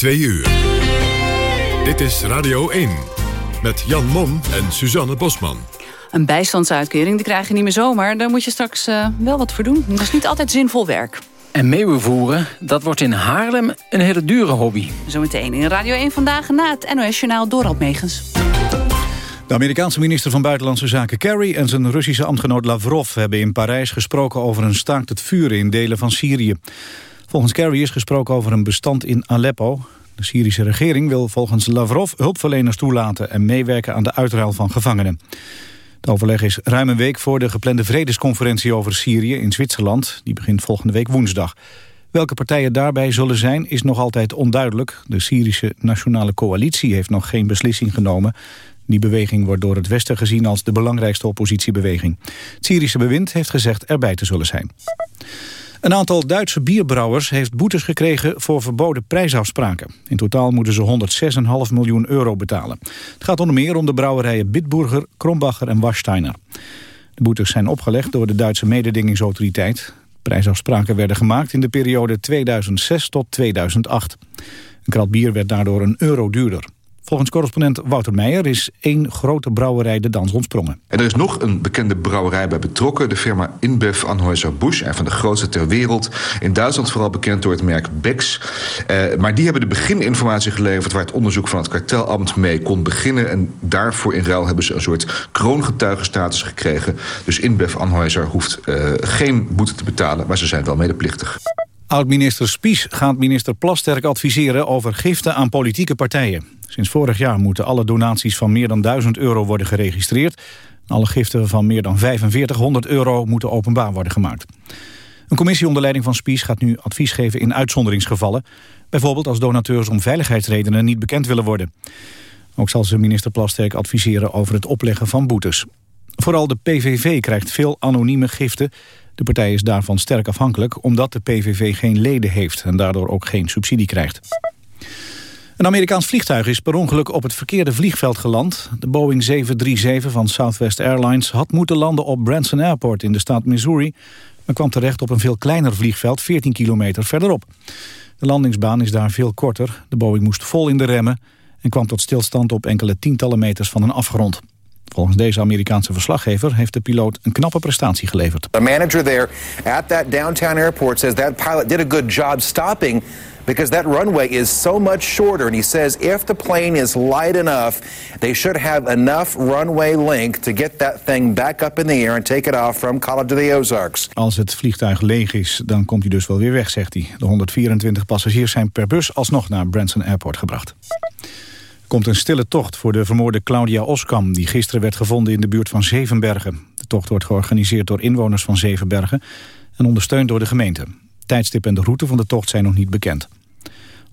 2 uur. Dit is Radio 1 met Jan Mom en Suzanne Bosman. Een bijstandsuitkering die krijg je niet meer zomaar. Daar moet je straks uh, wel wat voor doen. Dat is niet altijd zinvol werk. En meeuwen voeren, dat wordt in Haarlem een hele dure hobby. Zometeen in Radio 1 vandaag na het NOS-journaal Dorald Megens. De Amerikaanse minister van Buitenlandse Zaken Kerry en zijn Russische ambtgenoot Lavrov hebben in Parijs gesproken over een staakt het vuren in delen van Syrië. Volgens Kerry is gesproken over een bestand in Aleppo. De Syrische regering wil volgens Lavrov hulpverleners toelaten en meewerken aan de uitruil van gevangenen. Het overleg is ruim een week voor de geplande vredesconferentie over Syrië in Zwitserland. Die begint volgende week woensdag. Welke partijen daarbij zullen zijn is nog altijd onduidelijk. De Syrische Nationale Coalitie heeft nog geen beslissing genomen. Die beweging wordt door het Westen gezien als de belangrijkste oppositiebeweging. Het Syrische bewind heeft gezegd erbij te zullen zijn. Een aantal Duitse bierbrouwers heeft boetes gekregen voor verboden prijsafspraken. In totaal moeten ze 106,5 miljoen euro betalen. Het gaat onder meer om de brouwerijen Bitburger, Krombacher en Warsteiner. De boetes zijn opgelegd door de Duitse mededingingsautoriteit. Prijsafspraken werden gemaakt in de periode 2006 tot 2008. Een krat bier werd daardoor een euro duurder. Volgens correspondent Wouter Meijer is één grote brouwerij de dans ontsprongen. En er is nog een bekende brouwerij bij betrokken. De firma InBev Anheuser-Busch. Een van de grootste ter wereld. In Duitsland vooral bekend door het merk Bex. Uh, maar die hebben de begininformatie geleverd... waar het onderzoek van het kartelambt mee kon beginnen. En daarvoor in ruil hebben ze een soort kroongetuigenstatus gekregen. Dus InBev Anheuser hoeft uh, geen boete te betalen... maar ze zijn wel medeplichtig. Oud-minister Spies gaat minister Plasterk adviseren over giften aan politieke partijen. Sinds vorig jaar moeten alle donaties van meer dan 1000 euro worden geregistreerd. Alle giften van meer dan 4500 euro moeten openbaar worden gemaakt. Een commissie onder leiding van Spies gaat nu advies geven in uitzonderingsgevallen. Bijvoorbeeld als donateurs om veiligheidsredenen niet bekend willen worden. Ook zal ze minister Plasterk adviseren over het opleggen van boetes. Vooral de PVV krijgt veel anonieme giften. De partij is daarvan sterk afhankelijk omdat de PVV geen leden heeft... en daardoor ook geen subsidie krijgt. Een Amerikaans vliegtuig is per ongeluk op het verkeerde vliegveld geland. De Boeing 737 van Southwest Airlines had moeten landen op Branson Airport in de staat Missouri... maar kwam terecht op een veel kleiner vliegveld 14 kilometer verderop. De landingsbaan is daar veel korter. De Boeing moest vol in de remmen en kwam tot stilstand op enkele tientallen meters van een afgrond. Volgens deze Amerikaanse verslaggever heeft de piloot een knappe prestatie geleverd. The manager there at that downtown airport says that pilot did a good job stopping because that runway is so much shorter. And he says if the plane is light enough, they should have enough runway length to get that thing back up in the air and take it off from College of the Ozarks. Als het vliegtuig leeg is, dan komt hij dus wel weer weg, zegt hij. De 124 passagiers zijn per bus alsnog naar Branson Airport gebracht komt een stille tocht voor de vermoorde Claudia Oskam... die gisteren werd gevonden in de buurt van Zevenbergen. De tocht wordt georganiseerd door inwoners van Zevenbergen... en ondersteund door de gemeente. Tijdstip en de route van de tocht zijn nog niet bekend.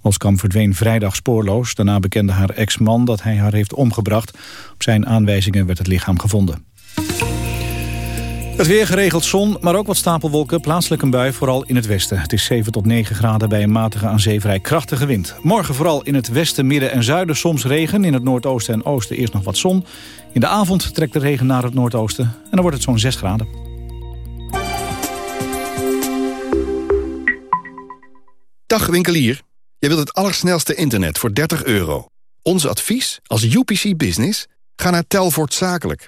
Oskam verdween vrijdag spoorloos. Daarna bekende haar ex-man dat hij haar heeft omgebracht. Op zijn aanwijzingen werd het lichaam gevonden. Het weer geregeld zon, maar ook wat stapelwolken. Plaatselijk een bui, vooral in het westen. Het is 7 tot 9 graden bij een matige aan zee vrij krachtige wind. Morgen vooral in het westen, midden en zuiden soms regen. In het noordoosten en oosten eerst nog wat zon. In de avond trekt de regen naar het noordoosten. En dan wordt het zo'n 6 graden. Dag winkelier. Je wilt het allersnelste internet voor 30 euro. Ons advies als UPC Business? Ga naar Telvoort Zakelijk.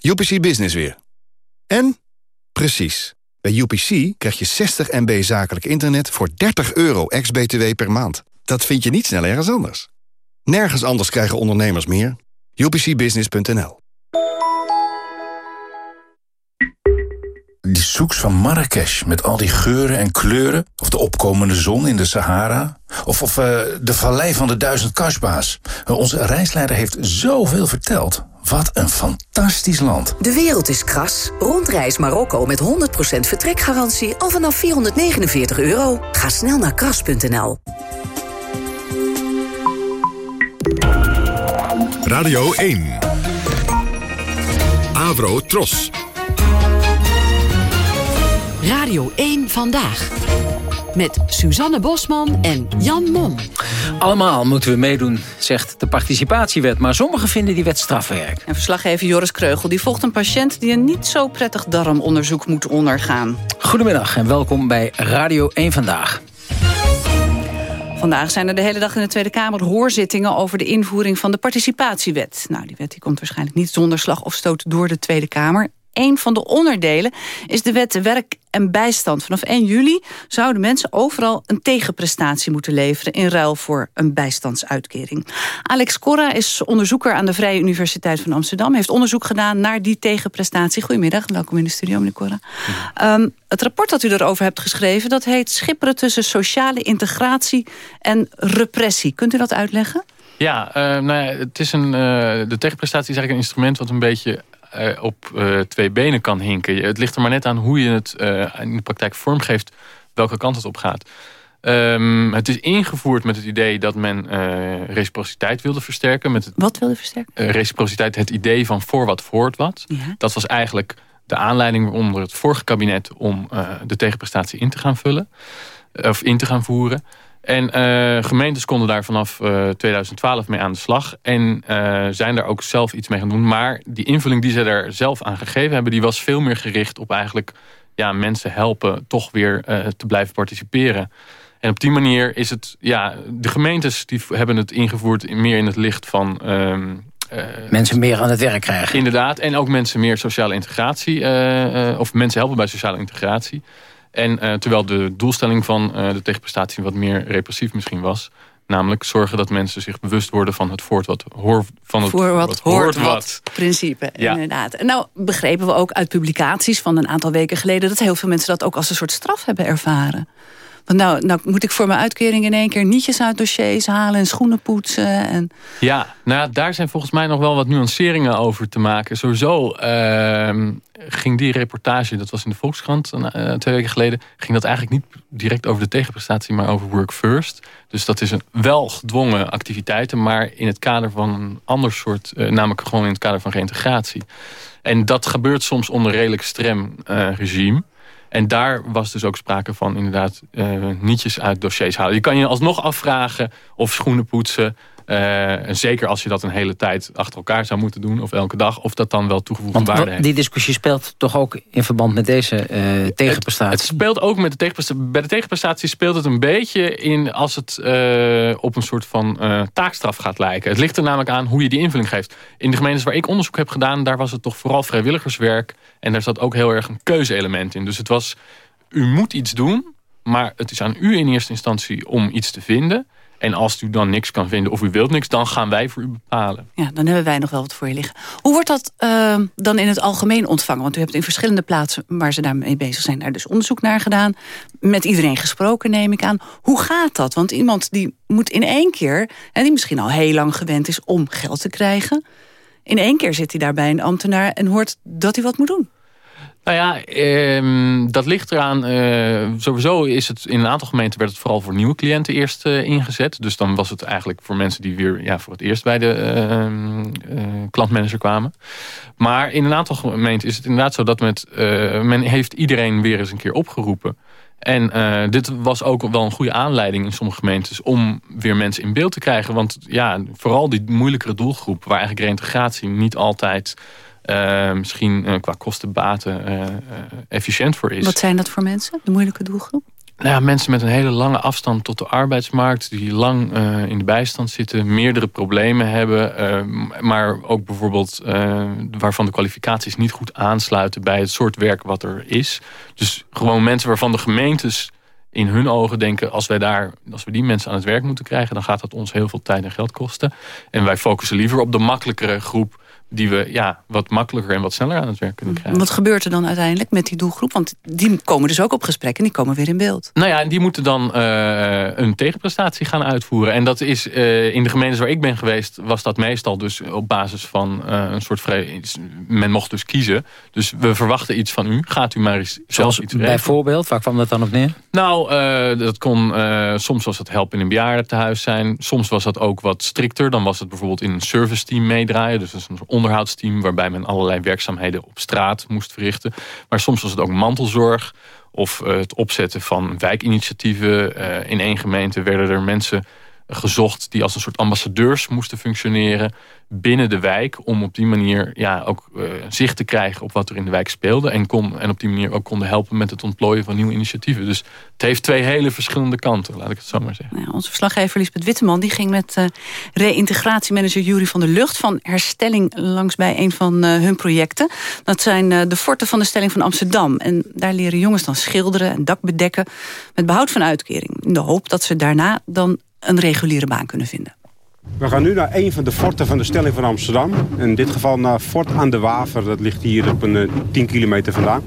UPC Business weer. En? Precies. Bij UPC krijg je 60 MB zakelijk internet voor 30 euro ex-BTW per maand. Dat vind je niet snel ergens anders. Nergens anders krijgen ondernemers meer. UPCBusiness.nl die zoeks van Marrakesh met al die geuren en kleuren. Of de opkomende zon in de Sahara. Of, of eh, de vallei van de duizend kasbahs. Eh, onze reisleider heeft zoveel verteld. Wat een fantastisch land. De wereld is kras. Rondreis Marokko met 100% vertrekgarantie al vanaf 449 euro. Ga snel naar kras.nl. Radio 1. Avro Tros. Radio 1 Vandaag. Met Suzanne Bosman en Jan Mom. Allemaal moeten we meedoen, zegt de participatiewet. Maar sommigen vinden die wet strafwerk. En verslaggever Joris Kreugel die volgt een patiënt... die een niet zo prettig darmonderzoek moet ondergaan. Goedemiddag en welkom bij Radio 1 Vandaag. Vandaag zijn er de hele dag in de Tweede Kamer hoorzittingen... over de invoering van de participatiewet. Nou, die wet die komt waarschijnlijk niet zonder slag of stoot door de Tweede Kamer. Een van de onderdelen is de wet werk en bijstand. Vanaf 1 juli zouden mensen overal een tegenprestatie moeten leveren... in ruil voor een bijstandsuitkering. Alex Corra is onderzoeker aan de Vrije Universiteit van Amsterdam. heeft onderzoek gedaan naar die tegenprestatie. Goedemiddag, welkom in de studio, meneer Corra. Um, het rapport dat u erover hebt geschreven... dat heet Schipperen tussen sociale integratie en repressie. Kunt u dat uitleggen? Ja, uh, nou ja het is een, uh, de tegenprestatie is eigenlijk een instrument... wat een beetje uh, op uh, twee benen kan hinken. Het ligt er maar net aan hoe je het uh, in de praktijk vormgeeft... welke kant het op gaat. Um, het is ingevoerd met het idee dat men reciprociteit wilde versterken. Met het, wat wilde versterken? reciprociteit, het idee van voor wat, voor wat. Ja. Dat was eigenlijk de aanleiding onder het vorige kabinet... om de tegenprestatie in te gaan vullen. Of in te gaan voeren. En uh, gemeentes konden daar vanaf uh, 2012 mee aan de slag. En uh, zijn daar ook zelf iets mee gaan doen. Maar die invulling die ze daar zelf aan gegeven hebben... die was veel meer gericht op eigenlijk ja, mensen helpen... toch weer te blijven participeren. En op die manier is het... Ja, de gemeentes die hebben het ingevoerd meer in het licht van... Um, mensen meer aan het werk krijgen. Inderdaad. En ook mensen meer sociale integratie. of mensen helpen bij sociale integratie. En uh, terwijl de doelstelling van uh, de tegenprestatie wat meer repressief misschien was. Namelijk zorgen dat mensen zich bewust worden van het voort wat hoor, van het Voor wat, wat hoort wat, wat. principe. Ja. Inderdaad. Nou begrepen we ook uit publicaties van een aantal weken geleden... dat heel veel mensen dat ook als een soort straf hebben ervaren. Nou, nou moet ik voor mijn uitkering in één keer nietjes uit dossiers halen... en schoenen poetsen. En... Ja, nou, daar zijn volgens mij nog wel wat nuanceringen over te maken. Sowieso uh, ging die reportage, dat was in de Volkskrant uh, twee weken geleden... ging dat eigenlijk niet direct over de tegenprestatie, maar over work first. Dus dat is een wel gedwongen activiteiten... maar in het kader van een ander soort... Uh, namelijk gewoon in het kader van reintegratie. En dat gebeurt soms onder redelijk strem uh, regime... En daar was dus ook sprake van inderdaad uh, nietjes uit dossiers halen. Je kan je alsnog afvragen of schoenen poetsen... Uh, en zeker als je dat een hele tijd achter elkaar zou moeten doen... of elke dag, of dat dan wel toegevoegde Want, waarde heeft. Die discussie speelt toch ook in verband met deze uh, tegenprestatie? Het, het, speelt ook met de tegenprestatie. Bij de tegenprestatie speelt het een beetje in... als het uh, op een soort van taakstraf gaat lijken. Het ligt er namelijk aan hoe je die invulling geeft. In de gemeentes waar ik onderzoek heb gedaan... daar was het toch vooral vrijwilligerswerk. En daar zat ook heel erg een keuzeelement in. Dus het was, u moet iets doen... maar het is aan u in eerste instantie om iets te vinden... En als u dan niks kan vinden of u wilt niks, dan gaan wij voor u bepalen. Ja, dan hebben wij nog wel wat voor je liggen. Hoe wordt dat uh, dan in het algemeen ontvangen? Want u hebt in verschillende plaatsen waar ze daarmee bezig zijn... daar dus onderzoek naar gedaan. Met iedereen gesproken, neem ik aan. Hoe gaat dat? Want iemand die moet in één keer... en die misschien al heel lang gewend is om geld te krijgen... in één keer zit hij daar bij een ambtenaar... en hoort dat hij wat moet doen. Nou ja, eh, dat ligt eraan. Uh, sowieso is het in een aantal gemeenten werd het vooral voor nieuwe cliënten eerst uh, ingezet. Dus dan was het eigenlijk voor mensen die weer ja, voor het eerst bij de ehm, klantmanager kwamen. Maar in een aantal gemeenten is het inderdaad zo dat men heeft iedereen weer eens een keer opgeroepen. En dit was ook wel een goede aanleiding in sommige gemeentes om weer mensen in beeld te krijgen. Want ja, vooral die moeilijkere doelgroep waar eigenlijk reintegratie niet altijd uh, misschien uh, qua kostenbaten uh, efficiënt voor is. Wat zijn dat voor mensen, de moeilijke doelgroep? Nou ja, mensen met een hele lange afstand tot de arbeidsmarkt... die lang in de bijstand zitten, meerdere problemen hebben... Maar ook bijvoorbeeld waarvan de kwalificaties niet goed aansluiten... bij het soort werk wat er is. Dus gewoon mensen waarvan de gemeentes in hun ogen denken... als wij, daar, als we die mensen aan het werk moeten krijgen... dan gaat dat ons heel veel tijd en geld kosten. En wij focussen liever op de makkelijkere groep die we ja, wat makkelijker en wat sneller aan het werk kunnen krijgen. Wat gebeurt er dan uiteindelijk met die doelgroep? Want die komen dus ook op gesprek en die komen weer in beeld. Nou ja, die moeten dan uh, een tegenprestatie gaan uitvoeren. En dat is uh, in de gemeentes waar ik ben geweest... was dat meestal dus op basis van uh, een soort... Vrij, men mocht dus kiezen. Dus we verwachten iets van u. Gaat u maar eens zelf Zoals iets regelen. Bijvoorbeeld, waar kwam dat dan op neer? Nou, dat kon... soms was het helpen in een bejaardentehuis zijn. Soms was dat ook wat strikter. Dan was het bijvoorbeeld in een service team meedraaien. Dus dat is een onderhoudsteam waarbij men allerlei werkzaamheden op straat moest verrichten. Maar soms was het ook mantelzorg of uh, het opzetten van wijkinitiatieven. Uh, in één gemeente werden er mensen gezocht die als een soort ambassadeurs moesten functioneren binnen de wijk. Om op die manier ja, ook uh, zicht te krijgen op wat er in de wijk speelde. En, kon, en op die manier ook konden helpen met het ontplooien van nieuwe initiatieven. Dus het heeft twee hele verschillende kanten, laat ik het zo maar zeggen. Nou, onze verslaggever Lisbeth Witteman die ging met uh, reïntegratiemanager Jury van der Lucht... van herstelling langs bij een van uh, hun projecten. Dat zijn de forten van de stelling van Amsterdam. En daar leren jongens dan schilderen en dak bedekken... met behoud van uitkering. In de hoop dat ze daarna dan een reguliere baan kunnen vinden. We gaan nu naar een van de forten van de stelling van Amsterdam. In dit geval naar Fort aan de Waver. Dat ligt hier op een uh, 10 kilometer vandaan.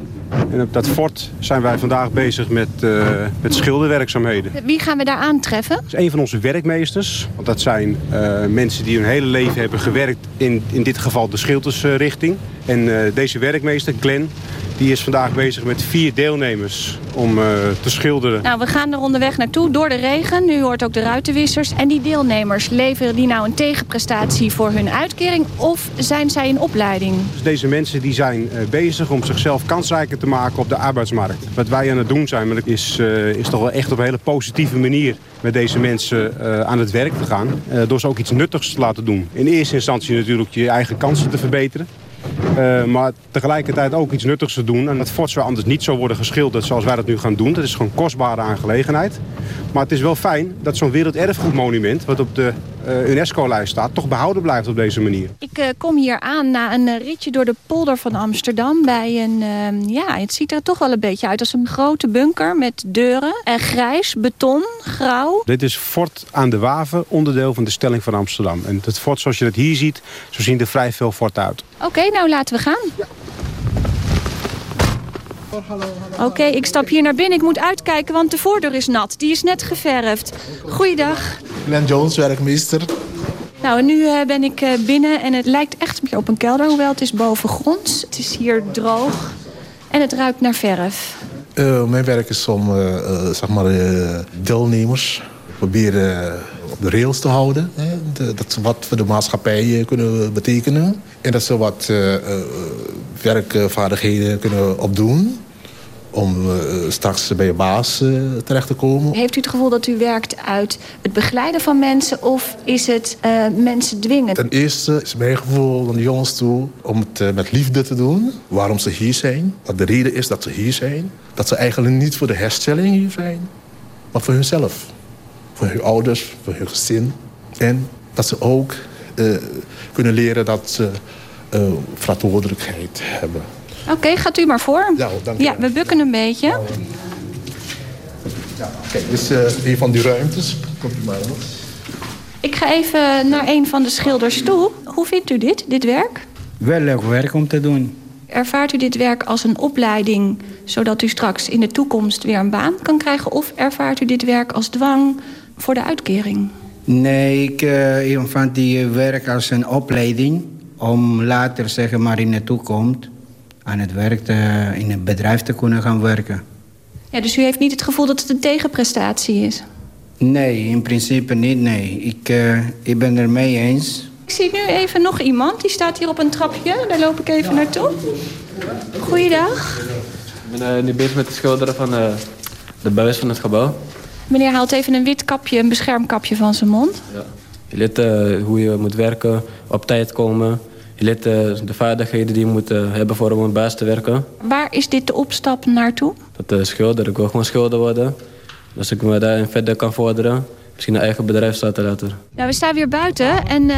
En op dat fort zijn wij vandaag bezig met, uh, met schilderwerkzaamheden. Wie gaan we daar aantreffen? Dat is een van onze werkmeesters. Want dat zijn uh, mensen die hun hele leven hebben gewerkt in, in dit geval de schildersrichting. En uh, deze werkmeester, Glenn, die is vandaag bezig met vier deelnemers om uh, te schilderen. Nou, we gaan er onderweg naartoe door de regen. Nu hoort ook de ruitenwissers. En die deelnemers, leveren die nou een tegenprestatie voor hun uitkering... of zijn zij in opleiding? Dus deze mensen die zijn uh, bezig om zichzelf kansrijker te maken op de arbeidsmarkt. Wat wij aan het doen zijn, is, uh, is toch wel echt op een hele positieve manier met deze mensen aan het werk te gaan. Door ze ook iets nuttigs te laten doen. In eerste instantie natuurlijk je eigen kansen te verbeteren. Uh, maar tegelijkertijd ook iets nuttigs te doen. En dat fort zou anders niet zo worden geschilderd zoals wij dat nu gaan doen. Dat is gewoon kostbare aangelegenheid. Maar het is wel fijn dat zo'n werelderfgoedmonument... wat op de UNESCO-lijst staat, toch behouden blijft op deze manier. Ik uh, kom hier aan na een ritje door de polder van Amsterdam... bij een, ja, het ziet er toch wel een beetje uit als een grote bunker... met deuren en grijs, beton, grauw. Dit is Fort aan de Waven, onderdeel van de stelling van Amsterdam. En het fort zoals je het hier ziet, zo zien er vrij veel forten uit. Oké, okay, nou laten we gaan. Ja. Oké, okay, ik stap hier naar binnen. Ik moet uitkijken, want de voordeur is nat. Die is net geverfd. Goeiedag. Glenn Jones, werkmeester. Nou, en nu uh, ben ik uh, binnen en het lijkt echt een beetje op een kelder. Hoewel het is bovengronds. Het is hier droog en het ruikt naar verf. Uh, mijn werk is om, zeg maar, deelnemers proberen de rails te houden. Hè? De, dat ze wat voor de maatschappij kunnen betekenen. En dat ze wat werkvaardigheden kunnen opdoen om uh, straks bij je baas uh, terecht te komen. Heeft u het gevoel dat u werkt uit het begeleiden van mensen... of is het uh, mensen dwingen? Ten eerste is mijn gevoel aan de jongens toe om het met liefde te doen. Waarom ze hier zijn. Wat de reden is dat ze hier zijn. Dat ze eigenlijk niet voor de herstelling hier zijn. Maar voor hunzelf. Voor hun ouders, voor hun gezin. En dat ze ook kunnen leren dat ze verantwoordelijkheid hebben. Oké, okay, gaat u maar voor. Ja, dank u ja we bukken een beetje. Ja, dit is uh, een van die ruimtes. Komt u maar op. Ik ga even naar een van de schilders toe. Hoe vindt u dit, dit werk? Wel leuk werk om te doen. Ervaart u dit werk als een opleiding... zodat u straks in de toekomst weer een baan kan krijgen? Of ervaart u dit werk als dwang voor de uitkering? Nee, ik uh, die werk als een opleiding... om later zeg maar, in de toekomst aan het werk te, in een bedrijf te kunnen gaan werken. Ja, dus u heeft niet het gevoel dat het een tegenprestatie is? Nee, in principe niet, nee. Ik, uh, ik ben er mee eens. Ik zie nu even nog iemand, die staat hier op een trapje. Daar loop ik even naartoe. Goeiedag. Ik ben uh, nu bezig met het schilderen van uh, de buis van het gebouw. Meneer haalt even een wit kapje, een beschermkapje van zijn mond. Ja. Je leert hoe je moet werken, op tijd komen... Je leert uh, de vaardigheden die je moet uh, hebben voor om een baas te werken. Waar is dit de opstap naartoe? Dat schilder. Ik wil gewoon schilder worden. Dus ik me daarin verder kan vorderen. Misschien een eigen bedrijf starten later. Nou, we staan weer buiten en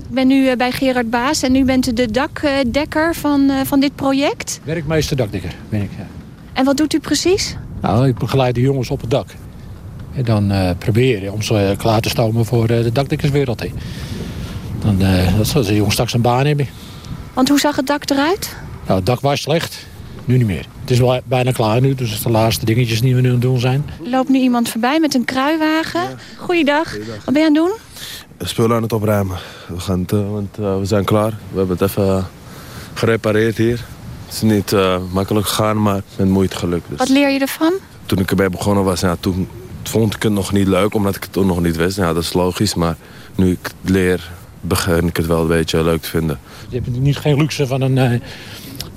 ik ben nu bij Gerard Baas. En u bent de dakdekker van, van dit project. Werkmeester dakdekker ben ik, ja. En wat doet u precies? Nou, ik begeleid de jongens op het dak. En dan proberen om ze klaar te stomen voor de dakdekkerswereld. Heen. Dan, uh, dat zal de jongens straks een baan hebben. Want hoe zag het dak eruit? Nou, het dak was slecht. Nu niet meer. Het is wel bijna klaar nu, dus de laatste dingetjes die we nu aan het doen zijn. Loopt nu iemand voorbij met een kruiwagen. Goeiedag. Wat ben je aan het doen? spullen aan het opruimen. We, gaan het, want uh, we zijn klaar. We hebben het even uh, gerepareerd hier. Het is niet makkelijk gegaan, maar met moeite gelukt. Dus. Wat leer je ervan? Toen ik erbij begonnen was, ja, toen vond ik het nog niet leuk, omdat ik het toen nog niet wist. Ja, dat is logisch, maar nu ik het leer, begin ik het wel een beetje leuk te vinden. Je hebt niet geen luxe van een,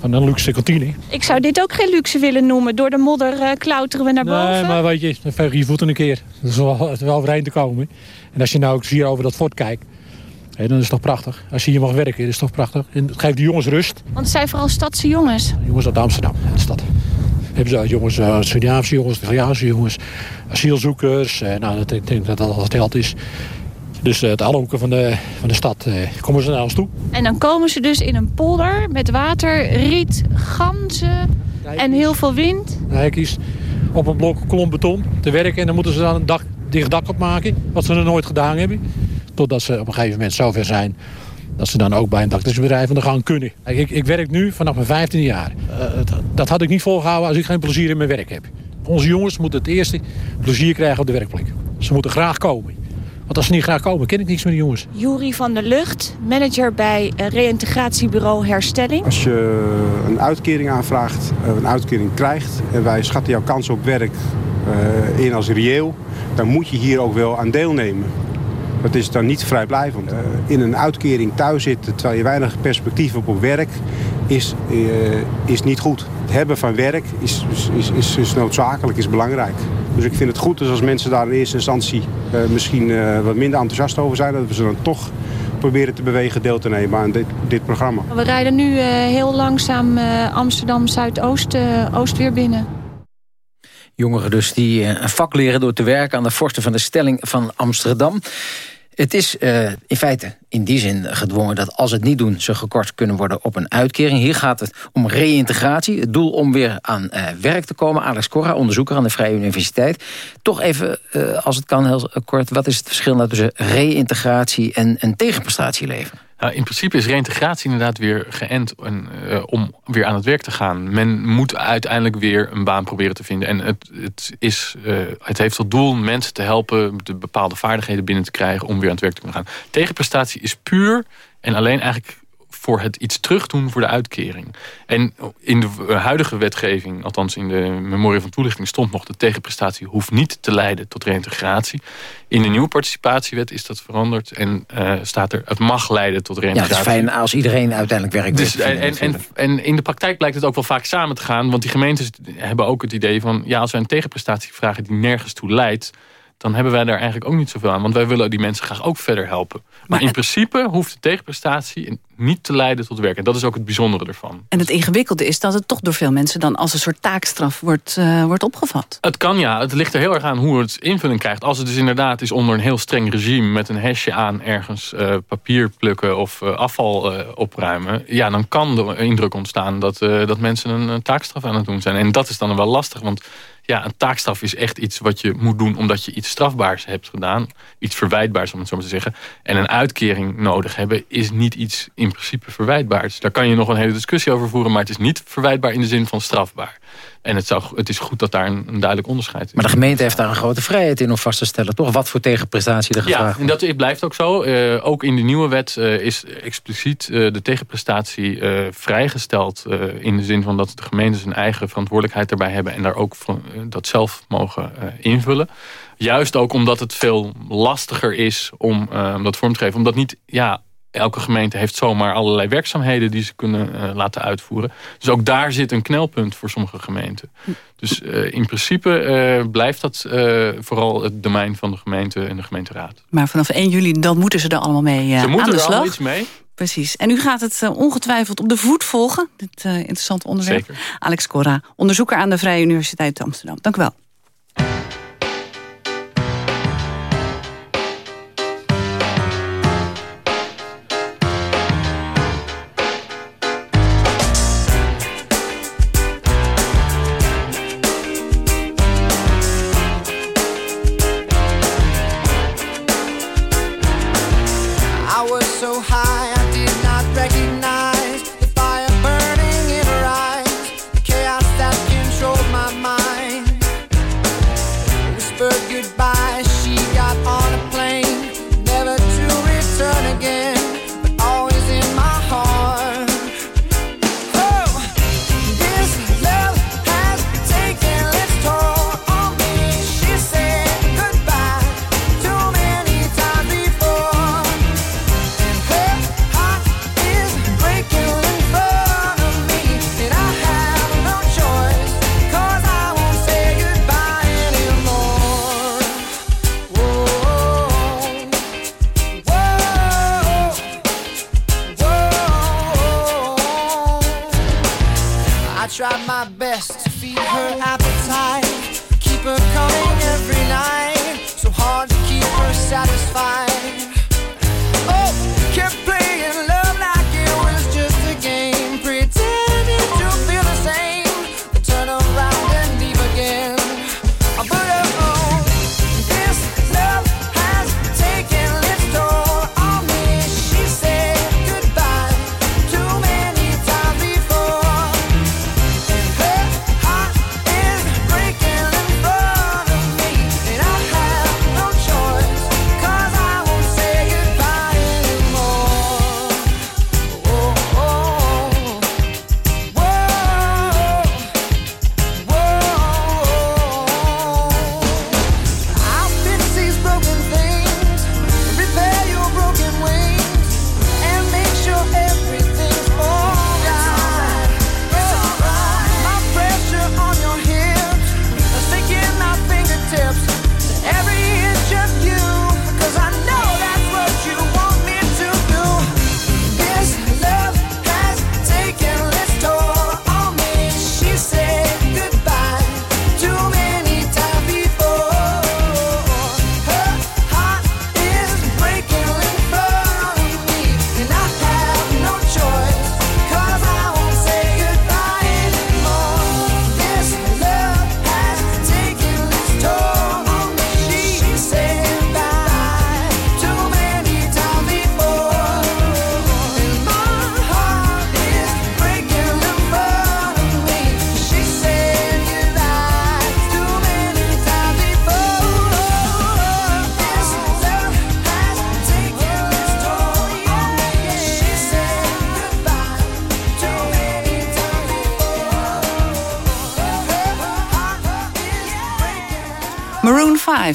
van een luxe kantine. Ik zou dit ook geen luxe willen noemen. Door de modder klauteren we naar boven. Nee, maar weet je, dan veeg je je voeten een keer. Dat is wel, wel overheen te komen. En als je nou ook hier over dat fort kijkt, dan is het toch prachtig. Als je hier mag werken, is het toch prachtig. En het geeft de jongens rust. Want het zijn vooral stadse jongens. Jongens uit Amsterdam, de stad. Hebben ze jongens, uh, Surinaamse jongens, Italiaanse jongens, asielzoekers. Uh, nou, dat, ik denk dat dat al geteld is. Dus uh, het alle hoeken van de, van de stad komen ze naar ons toe. En dan komen ze dus in een polder met water, riet, ganzen en heel veel wind. Hekjes op een blok klomp beton te werken. En dan moeten ze dan een dak, dicht dak opmaken. Wat ze nog nooit gedaan hebben. Totdat ze op een gegeven moment zover zijn dat ze dan ook bij een dakdeksbedrijf aan de gang kunnen. Ik, ik werk nu vanaf mijn 15e jaar. Uh, dat had ik niet volgehouden als ik geen plezier in mijn werk heb. Onze jongens moeten het eerste plezier krijgen op de werkplek. Ze moeten graag komen. Want als ze niet graag komen, ken ik niks met de jongens. Jury van der Lucht, manager bij reïntegratiebureau Herstelling. Als je een uitkering aanvraagt, een uitkering krijgt... en wij schatten jouw kans op werk uh, in als reëel... dan moet je hier ook wel aan deelnemen. Dat is dan niet vrijblijvend. Uh, in een uitkering thuis zitten terwijl je weinig perspectief hebt op werk... is, uh, is niet goed. Het hebben van werk is, is, is, noodzakelijk, is belangrijk. Dus ik vind het goed dus als mensen daar in eerste instantie uh, misschien wat minder enthousiast over zijn. Dat we ze dan toch proberen te bewegen deel te nemen aan dit, dit programma. We rijden nu heel langzaam Amsterdam Zuidoost Oost weer binnen. Jongeren dus die een vak leren door te werken aan de forsten van de stelling van Amsterdam. Het is uh, in feite in die zin gedwongen dat als het niet doen... ze gekort kunnen worden op een uitkering. Hier gaat het om reïntegratie. Het doel om weer aan uh, werk te komen. Alex Corra, onderzoeker aan de Vrije Universiteit. Toch even, als het kan heel kort... wat is het verschil nou tussen reïntegratie en, en tegenprestatie leveren? Nou, in principe is reïntegratie inderdaad weer geënt en, uh, om weer aan het werk te gaan. Men moet uiteindelijk weer een baan proberen te vinden. En het, het, is, uh, het heeft tot doel mensen te helpen de bepaalde vaardigheden binnen te krijgen om weer aan het werk te kunnen gaan. Tegenprestatie is puur en alleen eigenlijk voor het iets terugdoen voor de uitkering. En in de huidige wetgeving, althans in de memorie van toelichting... stond nog de tegenprestatie hoeft niet te leiden tot reïntegratie. In de nieuwe participatiewet is dat veranderd en uh, staat er... het mag leiden tot reïntegratie. Ja, het is fijn als iedereen uiteindelijk werkt. Dus, en, en, en, en, in de praktijk blijkt het ook wel vaak samen te gaan... want die gemeentes hebben ook het idee van... ja, als wij een tegenprestatie vragen die nergens toe leidt dan hebben wij daar eigenlijk ook niet zoveel aan. Want wij willen die mensen graag ook verder helpen. Maar, maar in principe hoeft de tegenprestatie niet te leiden tot werk. En dat is ook het bijzondere ervan. En het ingewikkelde is dat het toch door veel mensen... dan als een soort taakstraf wordt, uh, wordt opgevat. Het kan ja. Het ligt er heel erg aan hoe het invulling krijgt. Als het dus inderdaad is onder een heel streng regime... met een hesje aan ergens uh, papier plukken of uh, afval opruimen... ja, dan kan de indruk ontstaan dat, dat mensen een, een taakstraf aan het doen zijn. En dat is dan wel lastig, want ja, een taakstraf is echt iets wat je moet doen... omdat je iets strafbaars hebt gedaan. Iets verwijtbaars, om het zo maar te zeggen. En een uitkering nodig hebben is niet iets in principe verwijtbaars. Daar kan je nog een hele discussie over voeren... maar het is niet verwijtbaar in de zin van strafbaar. En het, zou, het is goed dat daar een, een duidelijk onderscheid is. Maar de gemeente heeft daar een grote vrijheid in om vast te stellen, toch? Wat voor tegenprestatie er gevraagd wordt. Ja, en dat blijft ook zo. Uh, ook in de nieuwe wet uh, is expliciet uh, de tegenprestatie vrijgesteld. in de zin van dat de gemeenten zijn eigen verantwoordelijkheid daarbij hebben... en daar ook van, dat zelf mogen invullen. Juist ook omdat het veel lastiger is om dat vorm te geven. Omdat niet... Ja, elke gemeente heeft zomaar allerlei werkzaamheden die ze kunnen uh, laten uitvoeren. Dus ook daar zit een knelpunt voor sommige gemeenten. Dus uh, in principe uh, blijft dat vooral het domein van de gemeente en de gemeenteraad. Maar vanaf 1 juli dan moeten ze er allemaal mee aan de slag. Ze moeten er iets mee. Precies. En u gaat het ongetwijfeld op de voet volgen. Dit interessante onderwerp. Zeker. Alex Cora, onderzoeker aan de Vrije Universiteit Amsterdam. Dank u wel.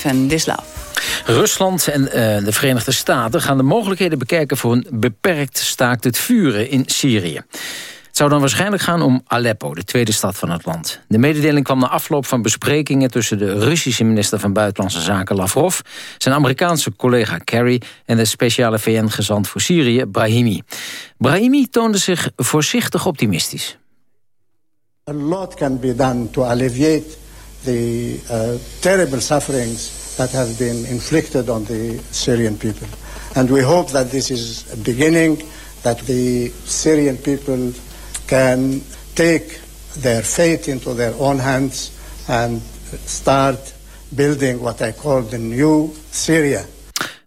En This Love. Rusland en eh, de Verenigde Staten gaan de mogelijkheden bekijken... voor een beperkt staakt het vuren in Syrië. Het zou dan waarschijnlijk gaan om Aleppo, de tweede stad van het land. De mededeling kwam na afloop van besprekingen... tussen de Russische minister van Buitenlandse Zaken Lavrov... zijn Amerikaanse collega Kerry... en de speciale VN-gezant voor Syrië, Brahimi. Brahimi toonde zich voorzichtig optimistisch. A lot can be done to alleviate the uh, terrible sufferings that have been inflicted on the Syrian people. And we hope that this is a beginning, that the Syrian people can take their fate into their own hands and start building what I call the new Syria.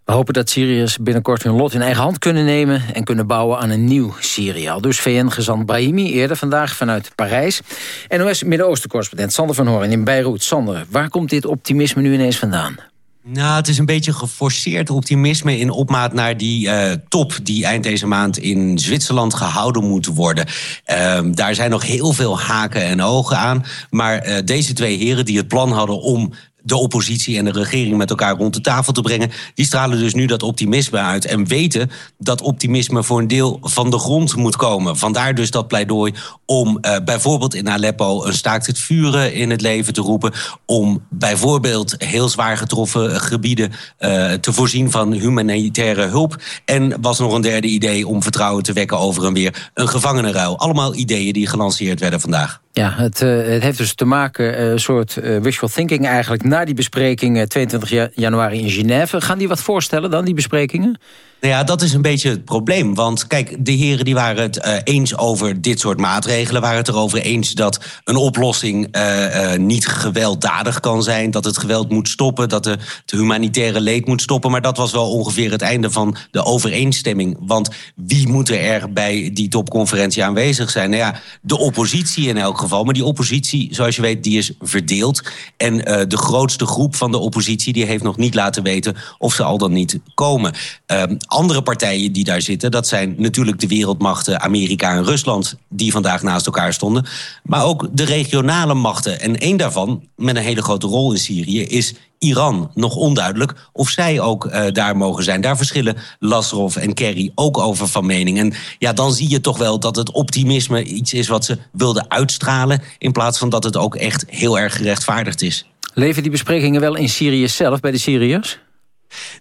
We hopen dat Syriërs binnenkort hun lot in eigen hand kunnen nemen... en kunnen bouwen aan een nieuw Syrië. Dus VN-gezant Brahimi eerder vandaag vanuit Parijs. NOS Midden-Oosten-correspondent Sander van Hoorn in Beirut. Sander, waar komt dit optimisme nu ineens vandaan? Nou, het is een beetje geforceerd optimisme in opmaat naar die uh, top die eind deze maand in Zwitserland gehouden moet worden. Uh, daar zijn nog heel veel haken en ogen aan. Maar uh, deze twee heren die het plan hadden om de oppositie en de regering met elkaar rond de tafel te brengen. Die stralen dus nu dat optimisme uit en weten dat optimisme voor een deel van de grond moet komen. Vandaar dus dat pleidooi om uh, bijvoorbeeld in Aleppo een staakt het vuren in het leven te roepen. Om bijvoorbeeld heel zwaar getroffen gebieden uh, te voorzien van humanitaire hulp. En was nog een derde idee om vertrouwen te wekken over en weer een gevangenenruil. Allemaal ideeën die gelanceerd werden vandaag. Ja, het, uh, het, heeft dus te maken, een uh, soort uh, wishful thinking eigenlijk... na die bespreking 22 januari in Genève. Gaan die wat voorstellen dan, die besprekingen? Nou ja, dat is een beetje het probleem. Want kijk, de heren die waren het uh, eens over dit soort maatregelen. Waren het erover eens dat een oplossing uh, uh, niet gewelddadig kan zijn. Dat het geweld moet stoppen. Dat de, het humanitaire leed moet stoppen. Maar dat was wel ongeveer het einde van de overeenstemming. Want wie moet er bij die topconferentie aanwezig zijn? Nou ja, de oppositie in elk geval. Maar die oppositie, zoals je weet, die is verdeeld. En de grootste groep van de oppositie... die heeft nog niet laten weten of ze al dan niet komen. Andere partijen die daar zitten, dat zijn natuurlijk de wereldmachten Amerika en Rusland, die vandaag naast elkaar stonden. Maar ook de regionale machten. En één daarvan, met een hele grote rol in Syrië, is Iran. Nog onduidelijk of zij ook uh, daar mogen zijn. Daar verschillen Lavrov en Kerry ook over van mening. En ja, dan zie je toch wel dat het optimisme iets is wat ze wilden uitstralen, in plaats van dat het ook echt heel erg gerechtvaardigd is. Leven die besprekingen wel in Syrië zelf, bij de Syriërs?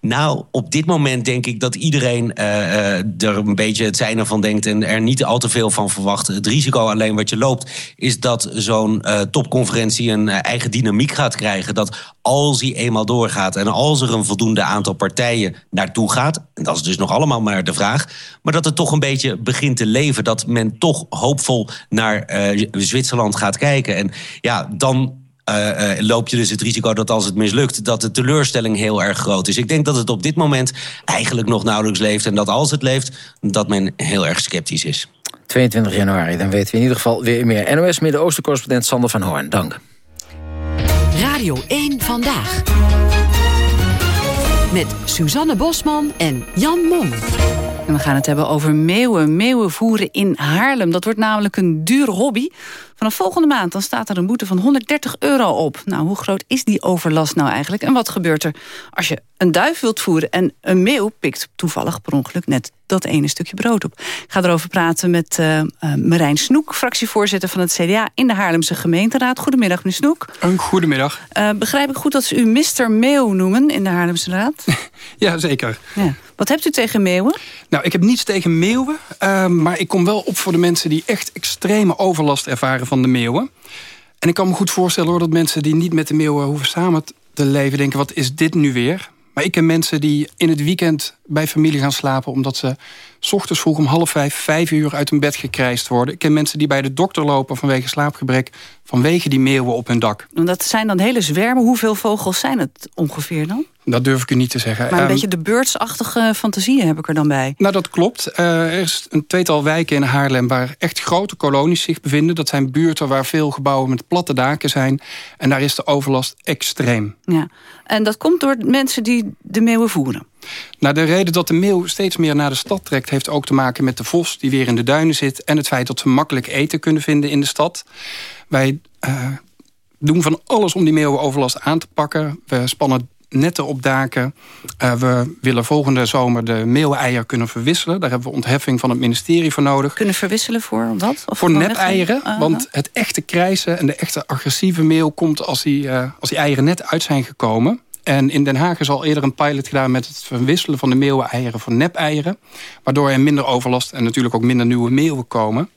Nou, op dit moment denk ik dat iedereen eh, eh, er een beetje het zijne van denkt en er niet al te veel van verwacht. Het risico alleen wat je loopt, is dat zo'n eh, topconferentie een eigen dynamiek gaat krijgen. Dat als hij eenmaal doorgaat en als er een voldoende aantal partijen naartoe gaat, en dat is dus nog allemaal maar de vraag, maar dat het toch een beetje begint te leven. Dat men toch hoopvol naar Zwitserland gaat kijken. En ja, dan eh, eh, loop je dus het risico dat als het mislukt, dat de teleurstelling heel erg groot is. Ik denk dat het op dit moment eigenlijk nog nauwelijks leeft. En dat als het leeft, dat men heel erg sceptisch is. 22 januari, dan weten we in ieder geval weer meer. NOS Midden-Oosten-correspondent Sander van Hoorn, dank. Radio 1 Vandaag. Met Suzanne Bosman en Jan Mom. En we gaan het hebben over meeuwen. Meeuwen voeren in Haarlem. Dat wordt namelijk een dure hobby. Vanaf volgende maand dan staat er een boete van 130 euro op. Nou, hoe groot is die overlast nou eigenlijk? En wat gebeurt er als je een duif wilt voeren... en een meeuw pikt toevallig per ongeluk net dat ene stukje brood op? Ik ga erover praten met uh, Marijn Snoek... fractievoorzitter van het CDA in de Haarlemse gemeenteraad. Goedemiddag, meneer Snoek. Een goedemiddag. Uh, begrijp ik goed dat ze u Mr. Meeuw noemen in de Haarlemse raad? ja, zeker. Ja. Wat hebt u tegen meeuwen? Nou, ik heb niets tegen meeuwen. Uh, maar ik kom wel op voor de mensen die echt extreme overlast ervaren van de meeuwen. En ik kan me goed voorstellen hoor, dat mensen die niet met de meeuwen hoeven samen te leven... denken, wat is dit nu weer? Maar ik ken mensen die in het weekend bij familie gaan slapen... omdat ze s ochtends vroeg om half vijf, vijf uur uit hun bed gekrijsd worden. Ik ken mensen die bij de dokter lopen vanwege slaapgebrek... vanwege die meeuwen op hun dak. Dat zijn dan hele zwermen. Hoeveel vogels zijn het ongeveer dan? Dat durf ik u niet te zeggen. Maar een um, beetje de beurtsachtige fantasieën heb ik er dan bij. Nou, dat klopt. Uh, er is een tweetal wijken in Haarlem waar echt grote kolonies zich bevinden. Dat zijn buurten waar veel gebouwen met platte daken zijn. En daar is de overlast extreem. Ja. En dat komt door mensen die de meeuwen voeren? Nou, de reden dat de meeuw steeds meer naar de stad trekt... heeft ook te maken met de vos die weer in de duinen zit... en het feit dat ze makkelijk eten kunnen vinden in de stad. Wij uh, doen van alles om die meeuwenoverlast aan te pakken. We spannen netten op daken. Uh, we willen volgende zomer de meeuweier kunnen verwisselen. Daar hebben we ontheffing van het ministerie voor nodig. Kunnen verwisselen voor wat? Of voor nepeieren. Uh -huh. Want het echte krijzen en de echte agressieve meeuw... komt als die, uh, als die eieren net uit zijn gekomen. En in Den Haag is al eerder een pilot gedaan... met het verwisselen van de meeuweneieren voor nepeieren. Waardoor er minder overlast en natuurlijk ook minder nieuwe meeuwen komen.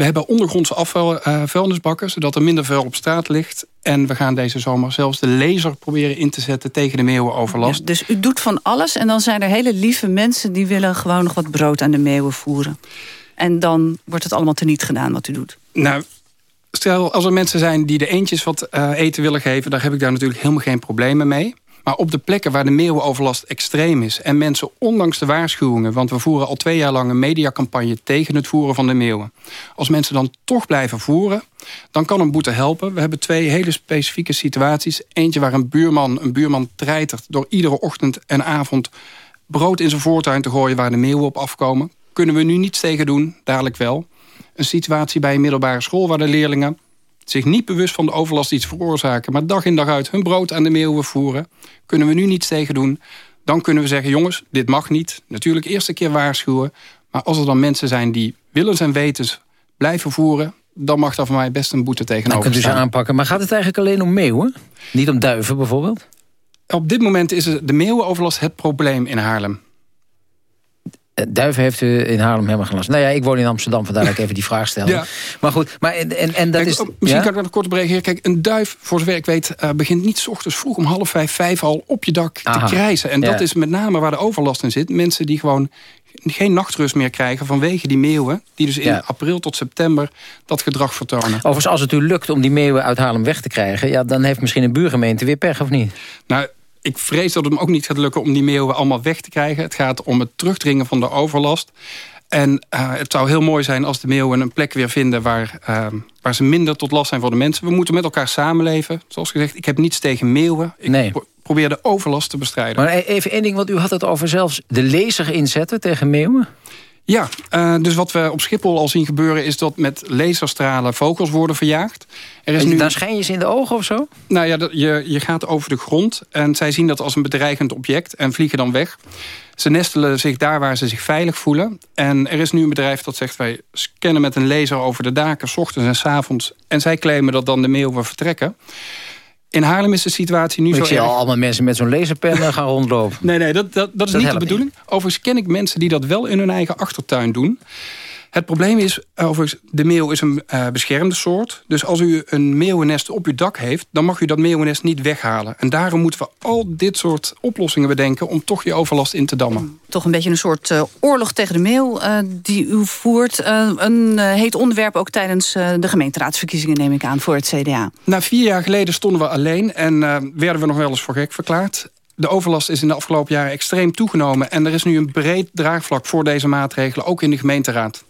We hebben ondergrondse afvuilnisbakken, uh, zodat er minder vuil op straat ligt. En we gaan deze zomer zelfs de laser proberen in te zetten tegen de meeuwenoverlast. Ja, dus u doet van alles en dan zijn er hele lieve mensen... die willen gewoon nog wat brood aan de meeuwen voeren. En dan wordt het allemaal teniet gedaan wat u doet. Nou, stel als er mensen zijn die de eentjes wat uh, eten willen geven... dan heb ik daar natuurlijk helemaal geen problemen mee. Maar op de plekken waar de meeuwenoverlast extreem is... en mensen ondanks de waarschuwingen... want we voeren al twee jaar lang een mediacampagne... tegen het voeren van de meeuwen. Als mensen dan toch blijven voeren... dan kan een boete helpen. We hebben twee hele specifieke situaties. Eentje waar een buurman een buurman treitert... door iedere ochtend en avond brood in zijn voortuin te gooien... waar de meeuwen op afkomen. Kunnen we nu niets tegen doen, dadelijk wel. Een situatie bij een middelbare school... waar de leerlingen zich niet bewust van de overlast iets veroorzaken... maar dag in dag uit hun brood aan de meeuwen voeren... kunnen we nu niets tegen doen. Dan kunnen we zeggen, jongens, dit mag niet. Natuurlijk eerst een keer waarschuwen. Maar als er dan mensen zijn die willens en wetens blijven voeren... dan mag daar voor mij best een boete tegenover Dan kunt u ze aanpakken. Maar gaat het eigenlijk alleen om meeuwen? Niet om duiven bijvoorbeeld? Op dit moment is de meeuwenoverlast het probleem in Haarlem. Duiven heeft u in Haarlem helemaal geen last. Nou ja, ik woon in Amsterdam, vandaar dat ik even die vraag stel. Ja. Maar goed, maar en, en, en dat Kijk, is... Misschien ja? kan ik nog kort reageren. Kijk, een duif, voor zover ik weet, uh, begint niet s ochtends vroeg om half vijf, vijf al op je dak Aha. te krijzen. En Ja. dat is met name waar de overlast in zit. Mensen die gewoon geen nachtrust meer krijgen vanwege die meeuwen. Die dus in Ja. april tot september dat gedrag vertonen. Overigens, als het u lukt om die meeuwen uit Haarlem weg te krijgen... Ja, dan heeft misschien een buurgemeente weer pech, of niet? Nou, ik vrees dat het hem ook niet gaat lukken om die meeuwen allemaal weg te krijgen. Het gaat om het terugdringen van de overlast. En uh, het zou heel mooi zijn als de meeuwen een plek weer vinden... Waar, uh, waar ze minder tot last zijn voor de mensen. We moeten met elkaar samenleven. Zoals gezegd, ik heb niets tegen meeuwen. Ik Nee. pro- probeer de overlast te bestrijden. Maar e- even één ding, want u had het over zelfs de laser inzetten tegen meeuwen. Ja, uh, dus wat we op Schiphol al zien gebeuren... is dat met laserstralen vogels worden verjaagd. Er is En nu... Dan schijn je ze in de ogen of zo? Nou ja, je, je gaat over de grond en zij zien dat als een bedreigend object en vliegen dan weg. Ze nestelen zich daar waar ze zich veilig voelen. En er is nu een bedrijf dat zegt wij scannen met een laser over de daken, s ochtends en s avonds. En zij claimen dat dan de meeuwen vertrekken. In Haarlem is de situatie nu Ik zo zie erg. al allemaal mensen met zo'n laserpen eh, gaan rondlopen. Nee, nee, dat, dat, dat is Dat niet de bedoeling. Overigens ken ik mensen die dat wel in hun eigen achtertuin doen. Het probleem is, overigens, de meeuw is een eh, beschermde soort. Dus als u een meeuwennest op uw dak heeft... dan mag u dat meeuwennest niet weghalen. En daarom moeten we al dit soort oplossingen bedenken... om toch die overlast in te dammen. Toch een beetje een soort eh, oorlog tegen de eh, die u voert. Eh, een eh, heet onderwerp ook tijdens eh, de gemeenteraadsverkiezingen neem ik aan voor het CDA. Na vier jaar geleden stonden we alleen... en eh, werden we nog wel eens voor gek verklaard. De overlast is in de afgelopen jaren extreem toegenomen... en er is nu een breed draagvlak voor deze maatregelen... ook in de gemeenteraad.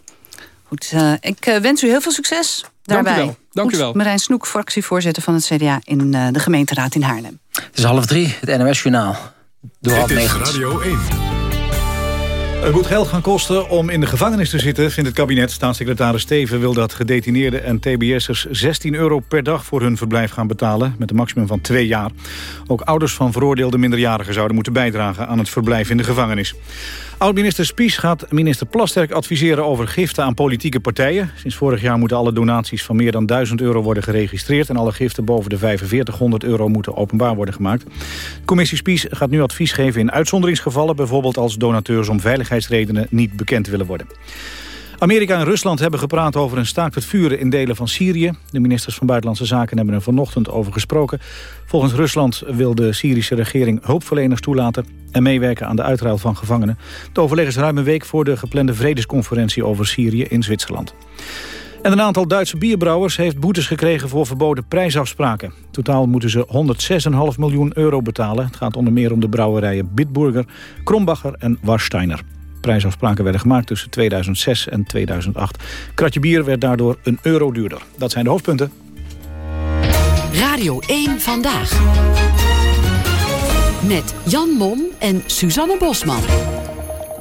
Goed, eh, ik eh, wens u heel veel succes Dank u daarbij. wel. Dank u wel. Marijn Snoek, fractievoorzitter van het CDA in eh, de gemeenteraad in Haarlem. Het is half drie, het NOS-journaal. Door half Dit negen. Radio 1. Het moet geld gaan kosten om in de gevangenis te zitten, vindt het kabinet. Staatssecretaris Steven wil dat gedetineerden en tbs'ers 16 euro per dag voor hun verblijf gaan betalen, met een maximum van twee jaar. Ook ouders van veroordeelde minderjarigen zouden moeten bijdragen aan het verblijf in de gevangenis. Oud-minister Spies gaat minister Plasterk adviseren over giften aan politieke partijen. Sinds vorig jaar moeten alle donaties van meer dan 1000 euro worden geregistreerd... en alle giften boven de 4500 euro moeten openbaar worden gemaakt. Commissie Spies gaat nu advies geven in uitzonderingsgevallen... bijvoorbeeld als donateurs om veiligheidsredenen niet bekend willen worden. Amerika en Rusland hebben gepraat over een staakt het vuren in delen van Syrië. De ministers van Buitenlandse Zaken hebben er vanochtend over gesproken. Volgens Rusland wil de Syrische regering hulpverleners toelaten... en meewerken aan de uitruil van gevangenen. Het overleg is ruim een week voor de geplande vredesconferentie over Syrië in Zwitserland. En een aantal Duitse bierbrouwers heeft boetes gekregen voor verboden prijsafspraken. Totaal moeten ze 106,5 miljoen euro betalen. Het gaat onder meer om de brouwerijen Bitburger, Krombacher en Warsteiner. Prijsafspraken werden gemaakt tussen 2006 en 2008. Kratje bier werd daardoor een euro duurder. Dat zijn de hoofdpunten. Radio 1 Vandaag. Met Jan Mom en Suzanne Bosman.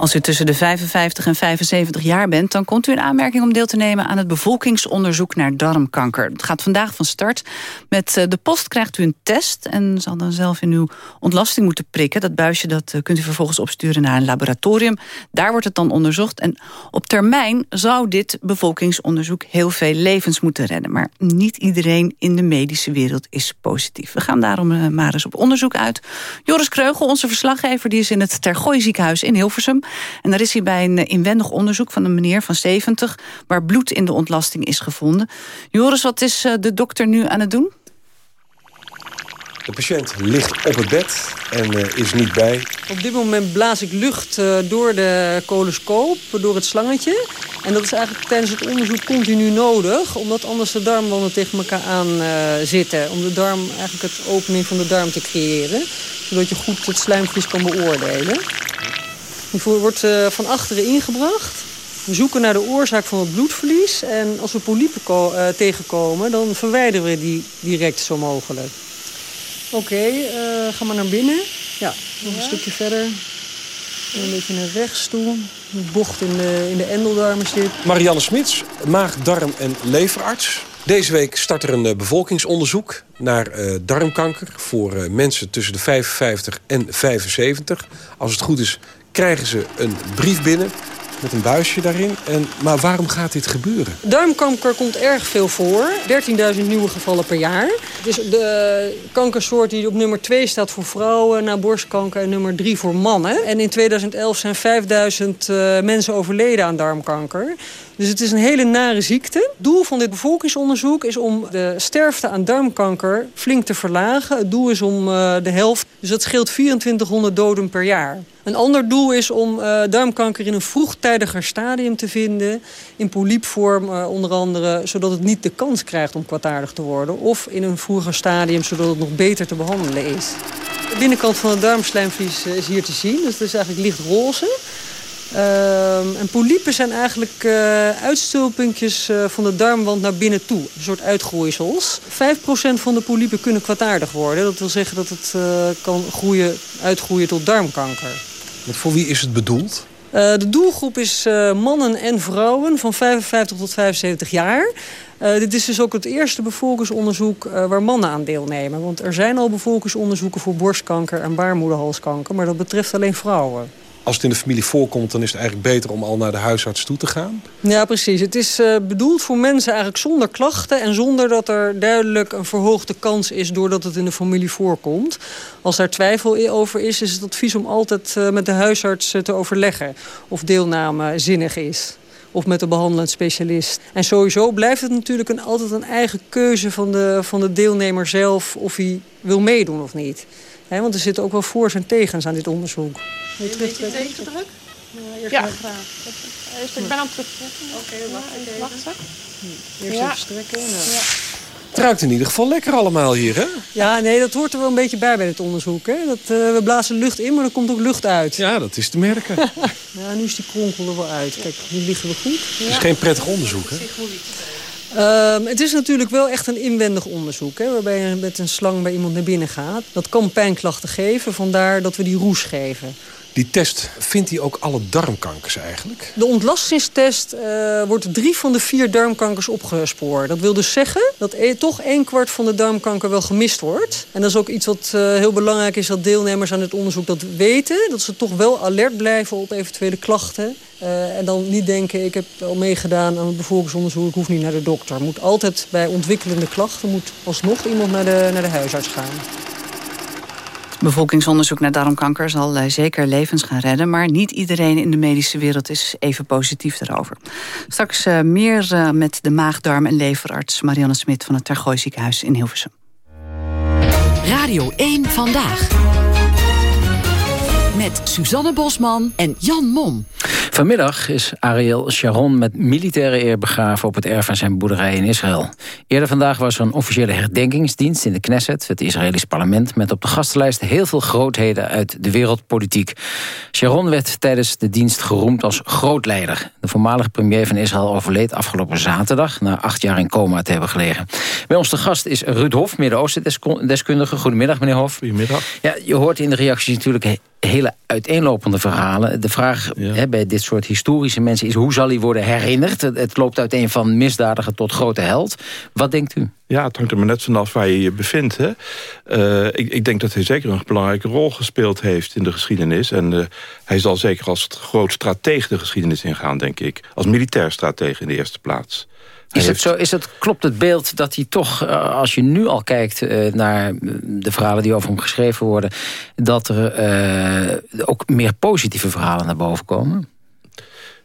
Als u tussen de 55 en 75 jaar bent... dan komt u in aanmerking om deel te nemen aan het bevolkingsonderzoek naar darmkanker. Het gaat vandaag van start. Met eh, de post krijgt u een test en zal dan zelf in uw ontlasting moeten prikken. Dat buisje dat eh, kunt u vervolgens opsturen naar een laboratorium. Daar wordt het dan onderzocht. En op termijn zou dit bevolkingsonderzoek heel veel levens moeten redden. Maar niet iedereen in de medische wereld is positief. We gaan daarom eh, maar eens op onderzoek uit. Joris Kreugel, onze verslaggever, die is in het Tergooi ziekenhuis in Hilversum. En daar is hij bij een eh, inwendig onderzoek van een meneer van 70... waar bloed in de ontlasting is gevonden. Joris, wat is eh, de dokter nu aan het doen? De patiënt ligt op het bed en eh, is niet bij. Op dit moment blaas ik lucht eh, door de coloscoop, door het slangetje. En dat is eigenlijk tijdens het onderzoek continu nodig... omdat anders de darmwanden tegen elkaar aan eh, zitten. Om de darm, eigenlijk het opening van de darm te creëren. Zodat je goed het slijmvlies kan beoordelen. Die wordt eh, van achteren ingebracht. We zoeken naar de oorzaak van het bloedverlies. En als we polypen eh, tegenkomen, dan verwijderen we die direct zo mogelijk. Oké, eh, ga maar naar binnen. Ja, nog een stukje verder. En een beetje naar rechts toe. De bocht in de, in de endeldarmen zit. Marianne Smits, maag, darm en leverarts. Deze week start er een eh, bevolkingsonderzoek naar eh, darmkanker... voor eh, mensen tussen de 55 en 75. Als het goed is, krijgen ze een brief binnen met een buisje daarin. En, maar waarom gaat dit gebeuren? Darmkanker komt erg veel voor. 13.000 nieuwe gevallen per jaar. Is de kankersoort die op nummer 2 staat voor vrouwen... na borstkanker en nummer 3 voor mannen. En in 2011 zijn 5000 eh, mensen overleden aan darmkanker. Dus het is een hele nare ziekte. Het doel van dit bevolkingsonderzoek is om de sterfte aan darmkanker flink te verlagen. Het doel is om eh, de helft, dus dat scheelt 2400 doden per jaar. Een ander doel is om eh, darmkanker in een vroegtijdiger stadium te vinden. In polypvorm eh, onder andere, zodat het niet de kans krijgt om kwaadaardig te worden. Of in een vroeger stadium, zodat het nog beter te behandelen is. De binnenkant van het darmslijmvlies eh, is hier te zien. Dus het is eigenlijk licht roze. Ehm, en polypen zijn eigenlijk eh, uitstulpuntjes van de darmwand naar binnen toe. Een soort uitgroeisels. 5% van de polypen kunnen kwaadaardig worden. Dat wil zeggen dat het kan groeien, uitgroeien tot darmkanker. Voor wie is het bedoeld? Eh, de doelgroep is eh, mannen en vrouwen van 55 tot 75 jaar. Eh, dit is dus ook het eerste bevolkingsonderzoek waar mannen aan deelnemen. Want er zijn al bevolkingsonderzoeken voor borstkanker en baarmoederhalskanker... maar dat betreft alleen vrouwen. Als het in de familie voorkomt... dan is het eigenlijk beter om al naar de huisarts toe te gaan? Ja, precies. Het is eh, bedoeld voor mensen eigenlijk zonder klachten... en zonder dat er duidelijk een verhoogde kans is... doordat het in de familie voorkomt. Als daar twijfel over is, is het advies om altijd eh, met de huisarts eh, te overleggen... of deelname zinnig is of met de behandelend specialist. En sowieso blijft het natuurlijk een, altijd een eigen keuze van de, van de deelnemer zelf... of hij wil meedoen of niet. Hè, want er zitten ook wel voor's en tegens aan dit onderzoek. Wil je terug tegendruk? Ja. Eerst, ik ben aan het terugtrekken. Oké, wacht even. Eerst Ja. even strekken. Nou. Het ruikt in ieder geval lekker allemaal hier, hè? Ja, nee, dat hoort er wel een beetje bij bij dit onderzoek. Hè? Dat, eh, we blazen lucht in, maar er komt ook lucht uit. Ja, dat is te merken. ja, nu is die kronkel er wel uit. Kijk, nu liggen we goed. Het is geen prettig onderzoek, hè? Ehm, het is natuurlijk wel echt een inwendig onderzoek. Hè, waarbij je met een slang bij iemand naar binnen gaat. Dat kan pijnklachten geven, vandaar dat we die roes geven. Die test, vindt hij ook alle darmkankers eigenlijk? De ontlastingstest eh, wordt drie van de vier darmkankers opgespoord. Dat wil dus zeggen dat e- toch een kwart van de darmkanker wel gemist wordt. En dat is ook iets wat eh, heel belangrijk is dat deelnemers aan het onderzoek dat weten. Dat ze toch wel alert blijven op eventuele klachten. Eh, en dan niet denken, ik heb al meegedaan aan het bevolkingsonderzoek, ik hoef niet naar de dokter. Moet altijd bij ontwikkelende klachten moet alsnog iemand naar de, naar de huisarts gaan. Bevolkingsonderzoek naar darmkanker zal eh, zeker levens gaan redden... maar niet iedereen in de medische wereld is even positief daarover. Straks eh, meer eh, met de maag, darm en leverarts Marianne Smit... van het Tergooi ziekenhuis in Hilversum. Radio 1 Vandaag. Met Suzanne Bosman en Jan Mom. Vanmiddag is Ariel Sharon met militaire eer begraven op het erf van zijn boerderij in Israël. Eerder vandaag was er een officiële herdenkingsdienst in de Knesset, het Israëlisch parlement, met op de gastenlijst heel veel grootheden uit de wereldpolitiek. Sharon werd tijdens de dienst geroemd als grootleider. De voormalige premier van Israël overleed afgelopen zaterdag, na acht jaar in coma te hebben gelegen. Bij ons de gast is Ruud Hof, Midden-Oosten-deskundige. Goedemiddag, meneer Hof. Goedemiddag. Ja, je hoort in de reacties natuurlijk he- hele uiteenlopende verhalen. De vraag hè, bij dit soort historische mensen is... hoe zal hij worden herinnerd? Het, het loopt uiteen van misdadiger tot grote held. Wat denkt u? Ja, het hangt er maar net vanaf waar je je bevindt. Hè. Eh, ik, ik denk dat hij zeker een belangrijke rol gespeeld heeft in de geschiedenis. En eh, hij zal zeker als groot stratege de geschiedenis ingaan, denk ik. Als militair stratege in de eerste plaats. Hij Is het zo, is het, klopt het beeld dat hij toch, eh, als je nu al kijkt naar de verhalen die over hem geschreven worden, dat er ook meer positieve verhalen naar boven komen?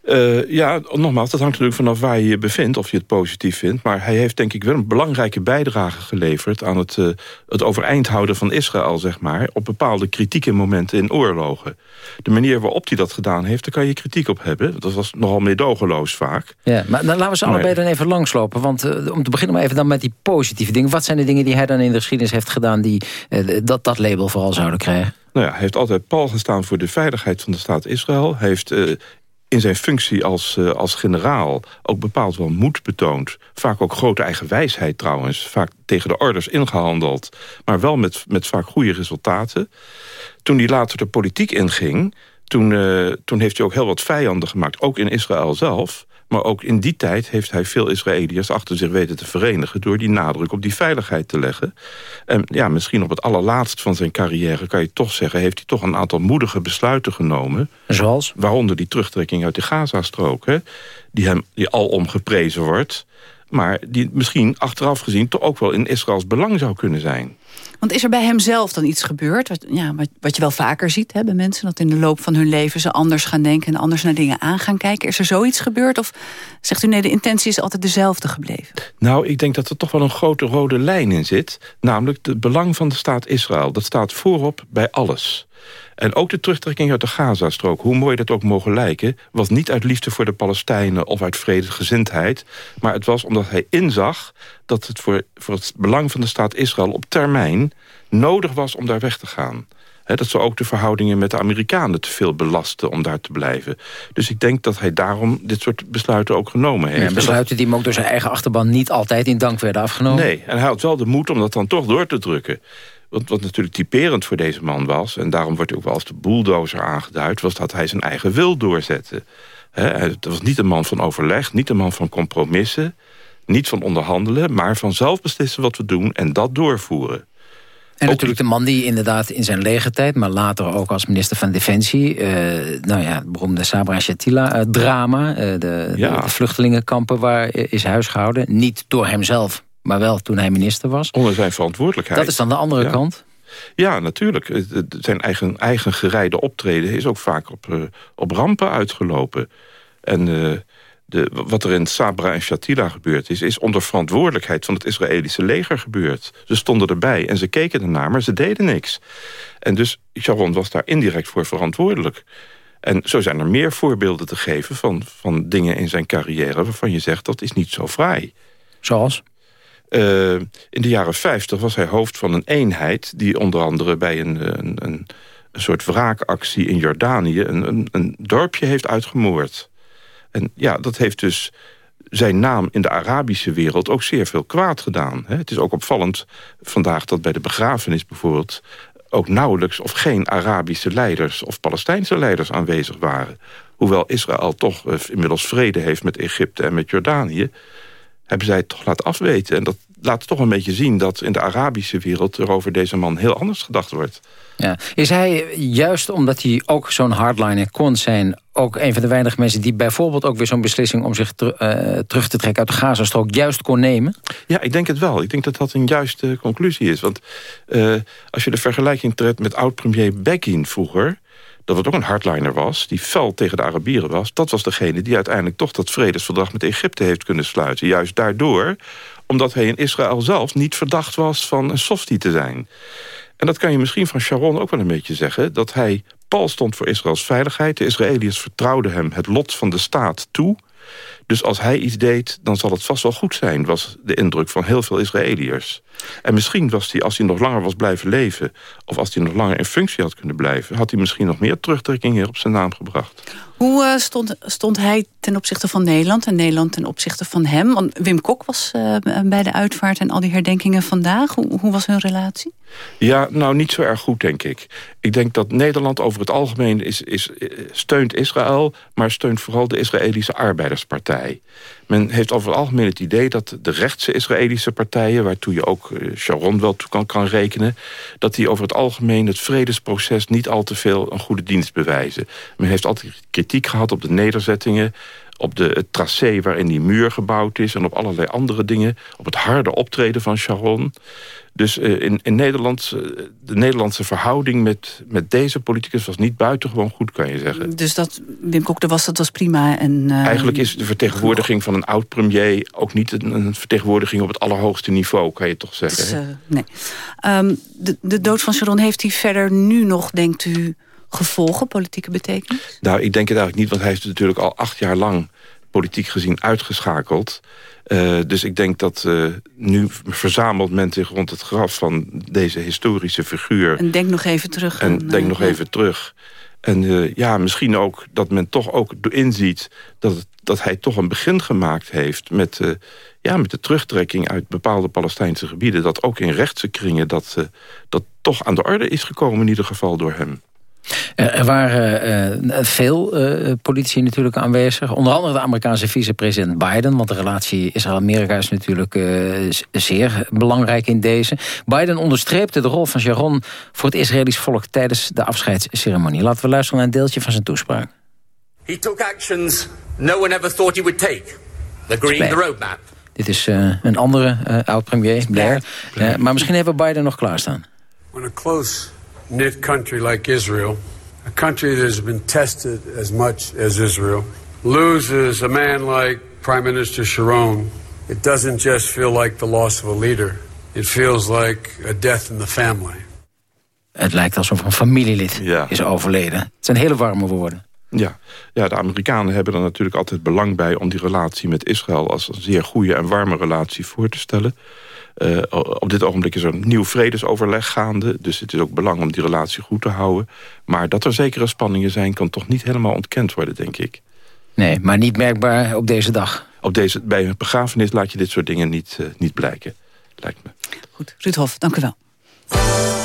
Eh, ja, nogmaals, dat hangt natuurlijk vanaf waar je je bevindt... of je het positief vindt. Maar hij heeft denk ik wel een belangrijke bijdrage geleverd... aan het, eh, het overeind houden van Israël, zeg maar... op bepaalde kritieke momenten in oorlogen. De manier waarop hij dat gedaan heeft, daar kan je kritiek op hebben. Dat was nogal meedogenloos vaak. Ja, maar dan laten we ze Maar- allebei dan even langslopen. Want eh, om te beginnen maar even dan met die positieve dingen. Wat zijn de dingen die hij dan in de geschiedenis heeft gedaan... die dat, dat label vooral zouden krijgen? Nou ja, hij heeft altijd pal gestaan voor de veiligheid van de staat Israël. Hij heeft in zijn functie als, eh, als generaal ook bepaald wel moed betoond. Vaak ook grote eigen wijsheid trouwens. Vaak tegen de orders ingehandeld. Maar wel met, met vaak goede resultaten. Toen hij later de politiek inging... Toen, eh, toen heeft hij ook heel wat vijanden gemaakt. Ook in Israël zelf. Maar ook in die tijd heeft hij veel Israëliërs achter zich weten te verenigen... door die nadruk op die veiligheid te leggen. En ja, misschien op het allerlaatst van zijn carrière... kan je toch zeggen, heeft hij toch een aantal moedige besluiten genomen. Zoals? Waaronder die terugtrekking uit de Gazastrook. Hè, die hem die alom geprezen wordt. Maar die misschien achteraf gezien toch ook wel in Israëls belang zou kunnen zijn. Want is er bij hem zelf dan iets gebeurd? Wat, ja, wat, wat je wel vaker ziet hè, bij mensen... dat in de loop van hun leven ze anders gaan denken... en anders naar dingen aan gaan kijken. Is er zoiets gebeurd? Of zegt u nee, de intentie is altijd dezelfde gebleven? Nou, ik denk dat er toch wel een grote rode lijn in zit. Namelijk het belang van de staat Israël. Dat staat voorop bij alles. En ook de terugtrekking uit de Gazastrook, hoe mooi dat ook mogen lijken... was niet uit liefde voor de Palestijnen of uit vredesgezindheid... maar het was omdat hij inzag dat het voor, voor het belang van de staat Israël... op termijn nodig was om daar weg te gaan. Dat zou ook de verhoudingen met de Amerikanen te veel belasten om daar te blijven. Dus ik denk dat hij daarom dit soort besluiten ook genomen heeft. Ja, besluiten die hem ook door zijn eigen achterban niet altijd in dank werden afgenomen. Nee, en hij had wel de moed om dat dan toch door te drukken. Want wat natuurlijk typerend voor deze man was... en daarom wordt hij ook wel als de bulldozer aangeduid... was dat hij zijn eigen wil doorzette. Hij was niet een man van overleg, niet een man van compromissen... niet van onderhandelen, maar van zelf beslissen wat we doen en dat doorvoeren. En natuurlijk de man die inderdaad in zijn legertijd... maar later ook als minister van Defensie... eh, nou ja, het beroemde Sabra Shatila-drama... de, de, Ja. de vluchtelingenkampen waar eh, is huisgehouden. Niet door hemzelf, maar wel toen hij minister was. Onder zijn verantwoordelijkheid. Dat is dan de andere Ja. kant. Ja, natuurlijk. Zijn eigen, eigen gereide optreden is ook vaak op, eh, op rampen uitgelopen. En eh, de, wat er in Sabra en Shatila gebeurd is... is onder verantwoordelijkheid van het Israëlische leger gebeurd. Ze stonden erbij en ze keken ernaar, maar ze deden niks. En dus Sharon was daar indirect voor verantwoordelijk. En zo zijn er meer voorbeelden te geven van, van dingen in zijn carrière... waarvan je zegt, dat is niet zo fraai. Zoals? Eh, in de jaren 50 was hij hoofd van een eenheid... die onder andere bij een, een, een, een soort wraakactie in Jordanië... Een, een, dorpje heeft uitgemoord. En ja, dat heeft dus zijn naam in de Arabische wereld ook zeer veel kwaad gedaan. Het is ook opvallend vandaag dat bij de begrafenis bijvoorbeeld... ook nauwelijks of geen Arabische leiders of Palestijnse leiders aanwezig waren. Hoewel Israël toch eh, inmiddels vrede heeft met Egypte en met Jordanië hebben zij het toch laten afweten. En dat laat toch een beetje zien dat in de Arabische wereld... er over deze man heel anders gedacht wordt. Ja. Is hij juist omdat hij ook zo'n hardliner kon zijn... ook een van de weinige mensen die bijvoorbeeld ook weer zo'n beslissing... om zich ter- eh, terug te trekken uit de Gazastrook juist kon nemen? Ja, ik denk het wel. Ik denk dat dat een juiste conclusie is. Want eh, als je de vergelijking trekt met oud-premier Begin vroeger... dat het ook een hardliner was, die fel tegen de Arabieren was... dat was degene die uiteindelijk toch dat vredesverdrag met Egypte heeft kunnen sluiten. Juist daardoor, omdat hij in Israël zelf niet verdacht was van een softie te zijn. En dat kan je misschien van Sharon ook wel een beetje zeggen... dat hij pal stond voor Israëls veiligheid. De Israëliërs vertrouwden hem het lot van de staat toe... Dus als hij iets deed, dan zal het vast wel goed zijn... was de indruk van heel veel Israëliërs. En misschien was hij, als hij nog langer was blijven leven... of als hij nog langer in functie had kunnen blijven... had hij misschien nog meer terugtrekkingen op zijn naam gebracht. Hoe eh, stond, stond hij ten opzichte van Nederland en Nederland ten opzichte van hem? Want Wim Kok was eh, bij de uitvaart en al die herdenkingen vandaag. Hoe, hoe was hun relatie? Ja, nou niet zo erg goed, denk ik. Ik denk dat Nederland over het algemeen is, is, eh, steunt Israël... maar steunt vooral de Israëlische Arbeiderspartij. Men heeft over het algemeen het idee dat de rechtse Israëlische partijen... waartoe je ook eh, Sharon wel toe kan, kan rekenen... dat die over het algemeen het vredesproces niet al te veel een goede dienst bewijzen. Men heeft altijd kritiek gehad op de nederzettingen op de, het tracé waarin die muur gebouwd is... en op allerlei andere dingen. Op het harde optreden van Sharon. Dus eh, in, in Nederland, eh, de Nederlandse verhouding met, met deze politicus... was niet buitengewoon goed, kan je zeggen. Dus dat Wim Kok er was, dat was prima. En, eh, Eigenlijk is de vertegenwoordiging van een oud-premier... ook niet een, een vertegenwoordiging op het allerhoogste niveau, kan je toch zeggen. dus, nee. Ehm, de, de dood van Sharon heeft hij verder nu nog, denkt u, gevolgen, politieke betekenis? Nou, ik denk het eigenlijk niet, want hij is natuurlijk al acht jaar lang... politiek gezien uitgeschakeld. Eh, dus ik denk dat eh, nu verzamelt men zich rond het graf van deze historische figuur. En denk nog even terug. En aan, denk eh, nog ja. even terug. En eh, ja, misschien ook dat men toch ook inziet... dat, het- dat hij toch een begin gemaakt heeft met, eh, ja, met de terugtrekking... uit bepaalde Palestijnse gebieden. Dat ook in rechtse kringen dat, eh, dat toch aan de orde is gekomen... in ieder geval door hem. Er er waren eh, veel eh, politici natuurlijk aanwezig. Onder andere de Amerikaanse vicepresident Biden. Want de relatie Israël-Amerika is natuurlijk eh, zeer belangrijk in deze. Biden onderstreepte de rol van Sharon voor het Israëlisch volk tijdens de afscheidsceremonie. Laten we luisteren naar een deeltje van zijn toespraak. He took actions no one ever thought he would take. Agreeing the roadmap. Dit is eh, een andere eh, oud-premier, Blair. Eh, maar misschien hebben we Biden nog klaarstaan. When a close knit country like Israel, a country that has been tested as much as Israel, loses a man like Prime Minister Sharon, it doesn't just feel like the loss of a leader, it feels like a death in the family. Het lijkt alsof een familielid Ja. is overleden. Het zijn hele warme woorden. Ja. ja, de Amerikanen hebben er natuurlijk altijd belang bij... om die relatie met Israël als een zeer goede en warme relatie voor te stellen. Eh, op dit ogenblik is er een nieuw vredesoverleg gaande. Dus het is ook belang om die relatie goed te houden. Maar dat er zekere spanningen zijn... kan toch niet helemaal ontkend worden, denk ik. Nee, maar niet merkbaar op deze dag. Op deze, bij een begrafenis laat je dit soort dingen niet, eh, niet blijken, lijkt me. Goed, Ruud Hof, dank u wel.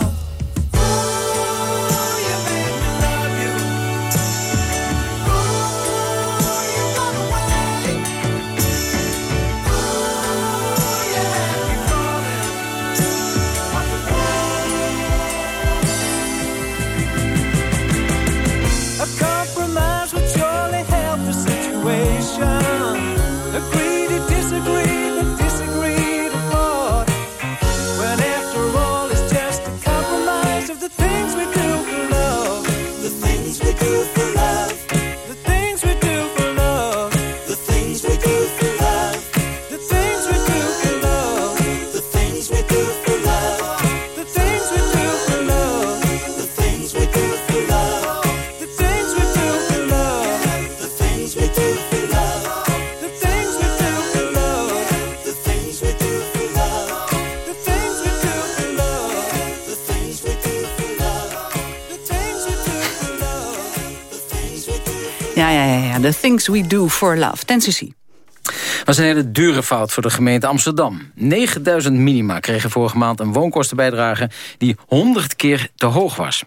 Things We Do For Love. Tennessee. was een hele dure fout voor de gemeente Amsterdam. 9000 minima kregen vorige maand een woonkostenbijdrage... die 100 keer te hoog was.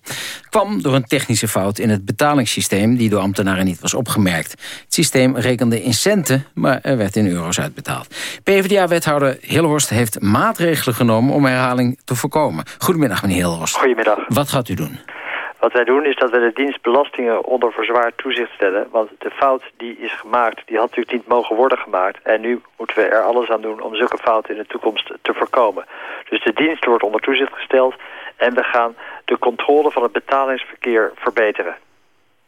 Kwam door een technische fout in het betalingssysteem... die door ambtenaren niet was opgemerkt. Het systeem rekende in centen, maar er werd in euro's uitbetaald. PvdA-wethouder Hilhorst heeft maatregelen genomen... om herhaling te voorkomen. Goedemiddag, meneer Hilhorst. Goedemiddag. Wat gaat u doen? Wat wij doen is dat we de dienst belastingen onder verzwaard toezicht stellen. Want de fout die is gemaakt, die had natuurlijk niet mogen worden gemaakt. En nu moeten we er alles aan doen om zulke fouten in de toekomst te voorkomen. Dus de dienst wordt onder toezicht gesteld. En we gaan de controle van het betalingsverkeer verbeteren.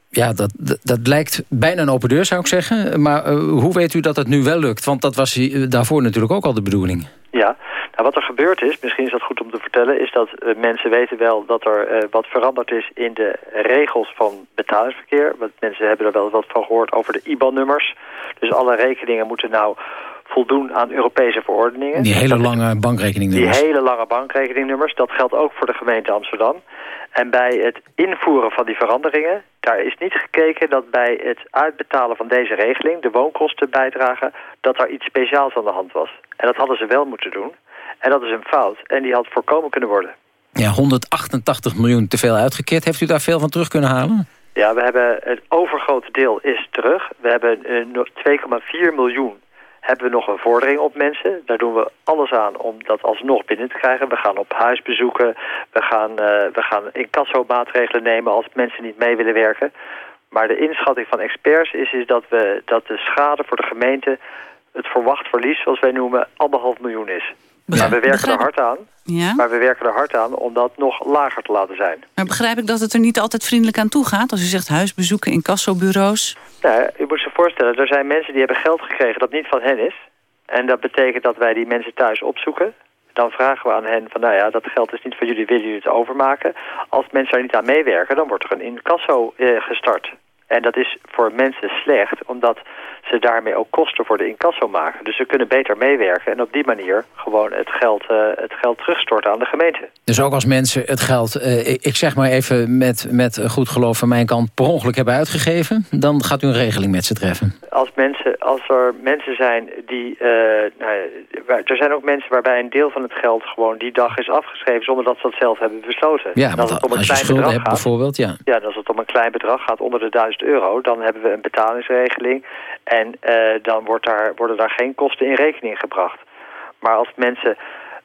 Ja, dat, dat, dat lijkt bijna een open deur, zou ik zeggen. Maar eh, hoe weet u dat het nu wel lukt? Want dat was eh, daarvoor natuurlijk ook al de bedoeling. Ja, nou, wat er gebeurd is, misschien is dat goed om te vertellen... is dat eh, mensen weten wel dat er eh, wat veranderd is in de regels van betalingsverkeer. Want mensen hebben er wel wat van gehoord over de IBAN-nummers. Dus alle rekeningen moeten nou voldoen aan Europese verordeningen. Die hele lange bankrekeningnummers. Die hele lange bankrekeningnummers, dat geldt ook voor de gemeente Amsterdam. En bij het invoeren van die veranderingen, daar is niet gekeken dat bij het uitbetalen van deze regeling, de woonkostenbijdrage, dat daar iets speciaals aan de hand was. En dat hadden ze wel moeten doen. En dat is een fout. En die had voorkomen kunnen worden. Ja, 188 miljoen te veel uitgekeerd. Heeft u daar veel van terug kunnen halen? Ja, we hebben het overgrote deel is terug. We hebben eh, nog 2,4 miljoen hebben we nog een vordering op mensen. Daar doen we alles aan om dat alsnog binnen te krijgen. We gaan op huisbezoeken. We gaan, uh, we gaan incasso-maatregelen nemen als mensen niet mee willen werken. Maar de inschatting van experts is, is dat, we, dat de schade voor de gemeente... het verwacht verlies, zoals wij noemen, anderhalf miljoen is. Maar we werken er hard aan. Ja? Maar we werken er hard aan om dat nog lager te laten zijn. Maar begrijp ik dat het er niet altijd vriendelijk aan toe gaat? Als u zegt huisbezoeken, incassobureaus. Nou, u moet zich voorstellen, er zijn mensen die hebben geld gekregen dat niet van hen is. En dat betekent dat wij die mensen thuis opzoeken. dan vragen we aan hen van, nou ja, dat geld is niet voor jullie, willen jullie het overmaken? Als mensen daar niet aan meewerken, dan wordt er een incasso eh, gestart. En dat is voor mensen slecht, omdat ze daarmee ook kosten voor de incasso maken. Dus ze kunnen beter meewerken en op die manier gewoon het geld, eh, het geld terugstorten aan de gemeente. Dus ook als mensen het geld, eh, ik, zeg maar even met, met goed geloof van mijn kant... per ongeluk hebben uitgegeven, dan gaat u een regeling met ze treffen. Als, mensen, als er mensen zijn die... eh, nou, er zijn ook mensen waarbij een deel van het geld gewoon die dag is afgeschreven... zonder dat ze dat zelf hebben besloten. Ja, want het om een als je klein schulden bedrag hebt gaat- bijvoorbeeld, ja. Ja, als het om een klein bedrag gaat, onder de 1000 euro... dan hebben we een betalingsregeling en eh, dan wordt daar, worden daar geen kosten in rekening gebracht. Maar als mensen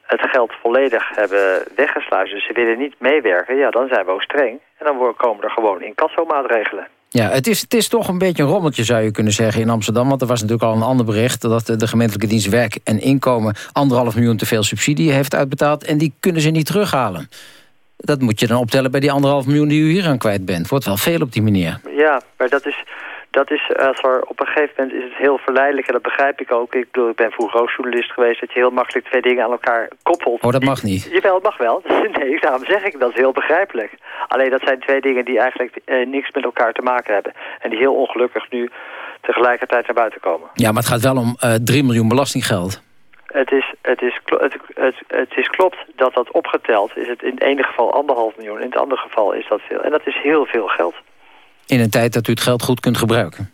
het geld volledig hebben weggesluist... dus ze willen niet meewerken, ja, dan zijn we ook streng. En dan komen er gewoon incassomaatregelen. Ja, het is, het is toch een beetje een rommeltje, zou je kunnen zeggen, in Amsterdam. Want er was natuurlijk al een ander bericht... dat de, de gemeentelijke dienst Werk en Inkomen... anderhalf miljoen te veel subsidie heeft uitbetaald... en die kunnen ze niet terughalen. Dat moet je dan optellen bij die anderhalf miljoen die u hier aan kwijt bent. Wordt wel veel op die manier. Ja, maar dat is, dat is als er op een gegeven moment is het heel verleidelijk en dat begrijp ik ook. Ik bedoel, ik ben vroeger ook journalist geweest dat je heel makkelijk twee dingen aan elkaar koppelt. Oh, dat mag niet. Jawel, het mag wel. Nee, daarom zeg ik dat is heel begrijpelijk. Alleen dat zijn twee dingen die eigenlijk eh, niks met elkaar te maken hebben. En die heel ongelukkig nu tegelijkertijd naar buiten komen. Ja, maar het gaat wel om eh 3 miljoen belastinggeld. Het is, het, is, het, het, het is klopt dat dat opgeteld is het in het ene geval anderhalf miljoen. In het andere geval is dat veel. En dat is heel veel geld. In een tijd dat u het geld goed kunt gebruiken.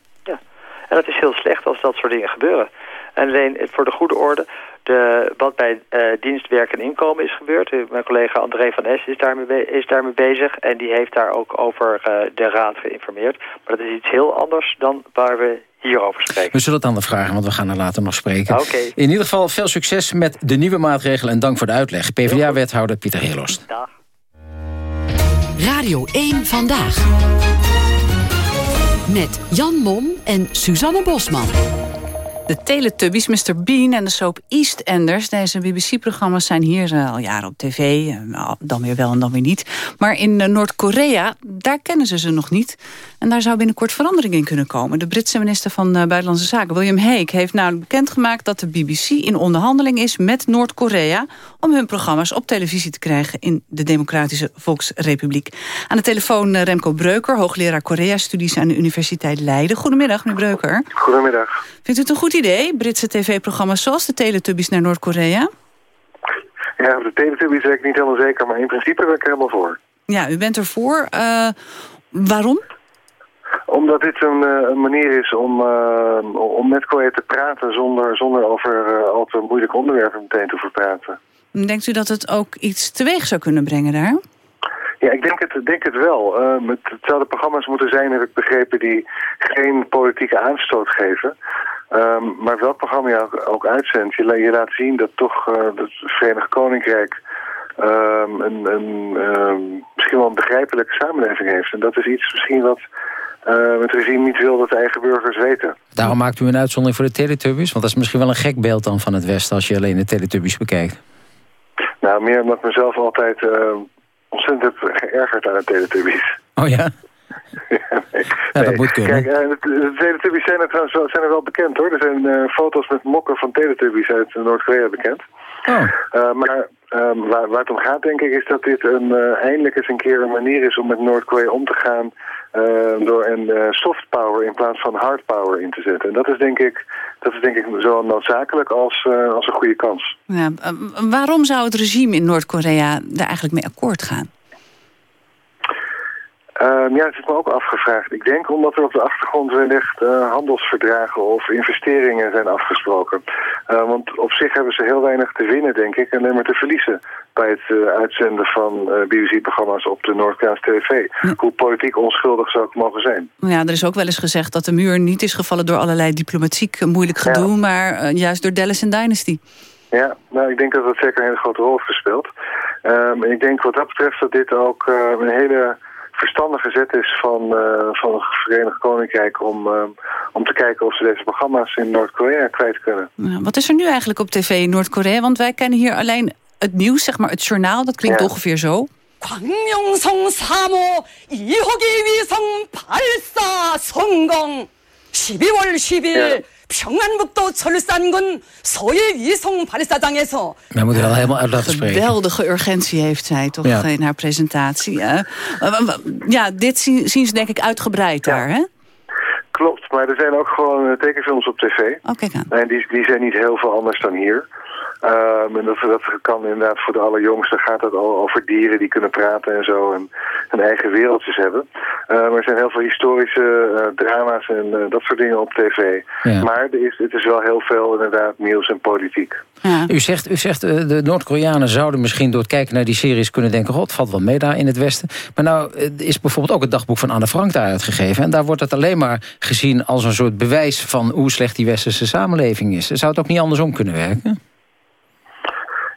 En dat is heel slecht als dat soort dingen gebeuren. En alleen eh, voor de goede orde, de, wat bij eh dienstwerk en inkomen is gebeurd. eh, Mijn collega André van Es is daarmee, is daarmee bezig. En die heeft daar ook over eh, de raad geïnformeerd. Maar dat is iets heel anders dan waar we hier over spreken. We zullen het aan de vragen, want we gaan er later nog spreken. Oké. In ieder geval veel succes met de nieuwe maatregelen... en dank voor de uitleg. PvdA-wethouder Pieter Heerlost. Radio 1 Vandaag. Met Jan Mom en Suzanne Bosman. De Teletubbies, Mr. Bean en de soap EastEnders. Deze BBC-programma's zijn hier eh, al jaren op tv. eh, nou, Dan weer wel en dan weer niet. Maar in eh, Noord-Korea, daar kennen ze ze nog niet. En daar zou binnenkort verandering in kunnen komen. De Britse minister van Buitenlandse Zaken, William Hague... heeft namelijk bekendgemaakt dat de BBC in onderhandeling is met Noord-Korea... om hun programma's op televisie te krijgen in de Democratische Volksrepubliek. Aan de telefoon Remco Breuker, hoogleraar Korea-studies aan de Universiteit Leiden. Goedemiddag, meneer Breuker. Goedemiddag. Vindt u het een goed idee, Britse tv-programma's zoals de Teletubbies naar Noord-Korea? Ja, de Teletubbies weet ik niet helemaal zeker, maar in principe ben ik er helemaal voor. Ja, u bent ervoor. Eh waarom? Omdat dit een, eh, een manier is om, eh, om met Korea te praten zonder, zonder over eh, al te moeilijke onderwerpen meteen te hoeven praten. Denkt u dat het ook iets teweeg zou kunnen brengen daar? Ja, ik denk het, denk het wel. Eh, het, het zouden programma's moeten zijn, heb ik begrepen, die geen politieke aanstoot geven. Ehm, maar welk programma je ook, ook uitzendt, je, la- je laat zien dat toch eh, het Verenigd Koninkrijk ehm, een, een, misschien wel een begrijpelijke samenleving heeft. En dat is iets misschien wat eh, het regime niet wil dat de eigen burgers weten. Daarom maakt u een uitzondering voor de Teletubbies? Want dat is misschien wel een gek beeld dan van het Westen... als je alleen de Teletubbies bekijkt. Nou, meer omdat ik mezelf altijd eh, ontzettend geërgerd aan de Teletubbies. Oh ja? Ja, dat moet kunnen. Kijk, eh, de, de Teletubbies zijn er trouwens wel, zijn er wel bekend hoor. Er zijn eh, foto's met mokken van Teletubbies uit Noord-Korea bekend. Oh. Eh, maar ehm, waar, het om gaat denk ik is dat dit een, eh, eindelijk eens een keer een manier is om met Noord-Korea om te gaan... eh, door een eh, soft power in plaats van hard power in te zetten. En dat is denk ik, dat is denk ik zowel noodzakelijk als, als een goede kans. Ja, waarom zou het regime in Noord-Korea daar eigenlijk mee akkoord gaan? Ehm, ja, dat is me ook afgevraagd. Ik denk omdat er op de achtergrond wellicht eh, handelsverdragen of investeringen zijn afgesproken. Eh, want op zich hebben ze heel weinig te winnen, denk ik, en alleen maar te verliezen bij het eh, uitzenden van eh, BBC-programma's op de Noord-Koreaanse tv. Hoe politiek onschuldig zou het mogen zijn. Ja, er is ook wel eens gezegd dat de muur niet is gevallen... door allerlei diplomatiek moeilijk gedoe... maar juist door Dallas en Dynasty. Ja, nou, ik denk dat dat zeker een hele grote rol heeft gespeeld. Ehm, en ik denk wat dat betreft dat dit ook een hele verstandige zet is van, eh, van het Verenigd Koninkrijk om, ehm, om te kijken of ze deze programma's in Noord-Korea kwijt kunnen. Nou, wat is er nu eigenlijk op tv in Noord-Korea? Want wij kennen hier alleen het nieuws, zeg maar het journaal. Dat klinkt ongeveer zo. 광명성 3호 2호기 위성 발사 성공 12월 10일 평안북도 철산군 서해 위성 발사장에서 Wij moeten wel helemaal uit laten spreken. Geweldige urgentie heeft zij toch Ja. in haar presentatie. eh. ja, dit zien, zien ze denk ik uitgebreid daar, hè? Klopt, maar er zijn ook gewoon eh, tekenfilms op tv. Oh, kijk aan. En die, die zijn niet heel veel anders dan hier. Ehm, en dat, dat kan inderdaad voor de allerjongsten gaat het al over dieren die kunnen praten en zo. En hun eigen wereldjes hebben. Eh, maar er zijn heel veel historische eh, drama's en eh, dat soort dingen op tv. Ja. Maar er is, het is wel heel veel inderdaad nieuws en politiek. U zegt, u zegt eh, de Noord-Koreanen zouden misschien door het kijken naar die series kunnen denken... god, valt wel mee daar in het Westen. Maar nou is bijvoorbeeld ook het dagboek van Anne Frank daar uitgegeven. En daar wordt het alleen maar gezien als een soort bewijs... van hoe slecht die westerse samenleving is. Zou het ook niet andersom kunnen werken?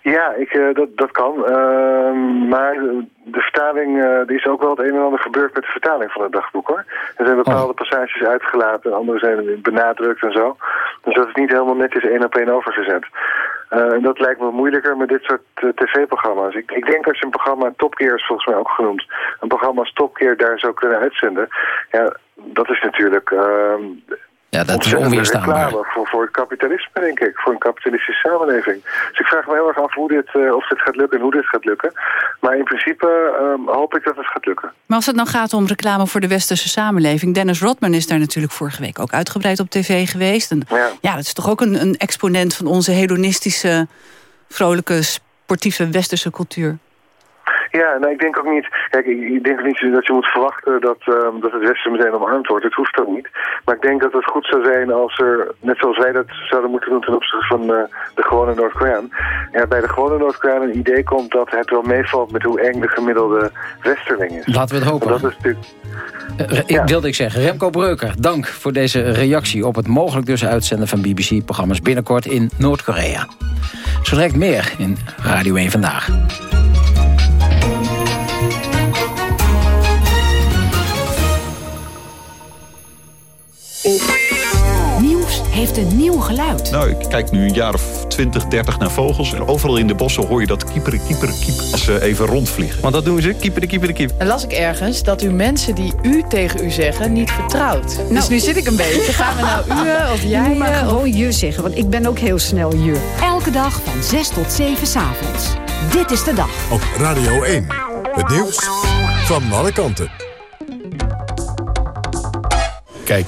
Ja, ik, eh, dat, dat kan. Ehm, maar de vertaling, eh, er is ook wel het een en ander gebeurd met de vertaling van het dagboek hoor. Er zijn bepaalde passages uitgelaten, andere zijn benadrukt en zo. Dus dat is niet helemaal netjes één op één overgezet. Eh, en dat lijkt me moeilijker met dit soort tv-programma's. Ik, ik denk als je een programma Topkeer is volgens mij ook genoemd. Een programma als Topkeer daar zou kunnen uitzenden. Ja, dat is natuurlijk... Ja, dat is onweerstaanbaar. reclame voor, voor het kapitalisme, denk ik. Voor een kapitalistische samenleving. Dus ik vraag me heel erg af hoe dit, eh, of dit gaat lukken en hoe dit gaat lukken. Maar in principe ehm, hoop ik dat het gaat lukken. Maar als het nou gaat om reclame voor de westerse samenleving... Dennis Rodman is daar natuurlijk vorige week ook uitgebreid op tv geweest. En, ja. dat is toch ook een, een exponent van onze hedonistische... vrolijke, sportieve westerse cultuur. Ja, nou, ik denk ook niet... Kijk, ik, denk niet dat je moet verwachten dat, ehm, dat het Westen meteen omarmd wordt. Het hoeft ook niet. Maar ik denk dat het goed zou zijn als er, net zoals wij dat zouden moeten doen ten opzichte van eh, de gewone Noord-Koreaan, ja, bij de gewone Noord-Koreaan een idee komt dat het wel meevalt met hoe eng de gemiddelde Westerling is. Laten we het hopen. Want dat is natuurlijk... Ik wilde ik zeggen, Remco Breuker, dank voor deze reactie... op het mogelijk dus uitzenden van BBC-programma's binnenkort in Noord-Korea. Zo direct meer in Radio 1 Vandaag. Nieuws heeft een nieuw geluid. Nou, ik kijk nu een jaar of 20, 30 naar vogels. En overal in de bossen hoor je dat kieperen, kieperen, kiep. Als ze even rondvliegen. Want dat doen ze, kieperen, kieperen, kiep. Dan las ik ergens dat u mensen die u tegen u zeggen niet vertrouwt. dus nu zit ik een beetje. Gaan we nou uwen of jij? Moet maar gewoon je zeggen, want ik ben ook heel snel je. Elke dag van 6 tot 7 s'avonds. Dit is de dag. Op Radio 1. Het nieuws van alle kanten. Kijk,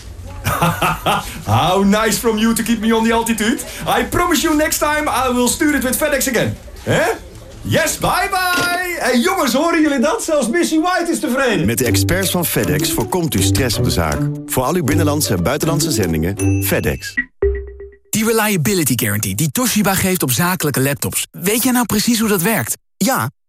How nice from you to keep me on the altitude. I promise you next time I will stuur it with FedEx again. Hè? Yes, bye bye. Hey jongens, horen jullie dat? Zelfs Missy White is tevreden. Met de experts van FedEx voorkomt u stress op de zaak. Voor al uw binnenlandse en buitenlandse zendingen, FedEx. Die Reliability Guarantee die Toshiba geeft op zakelijke laptops. Weet jij nou precies hoe dat werkt? Ja,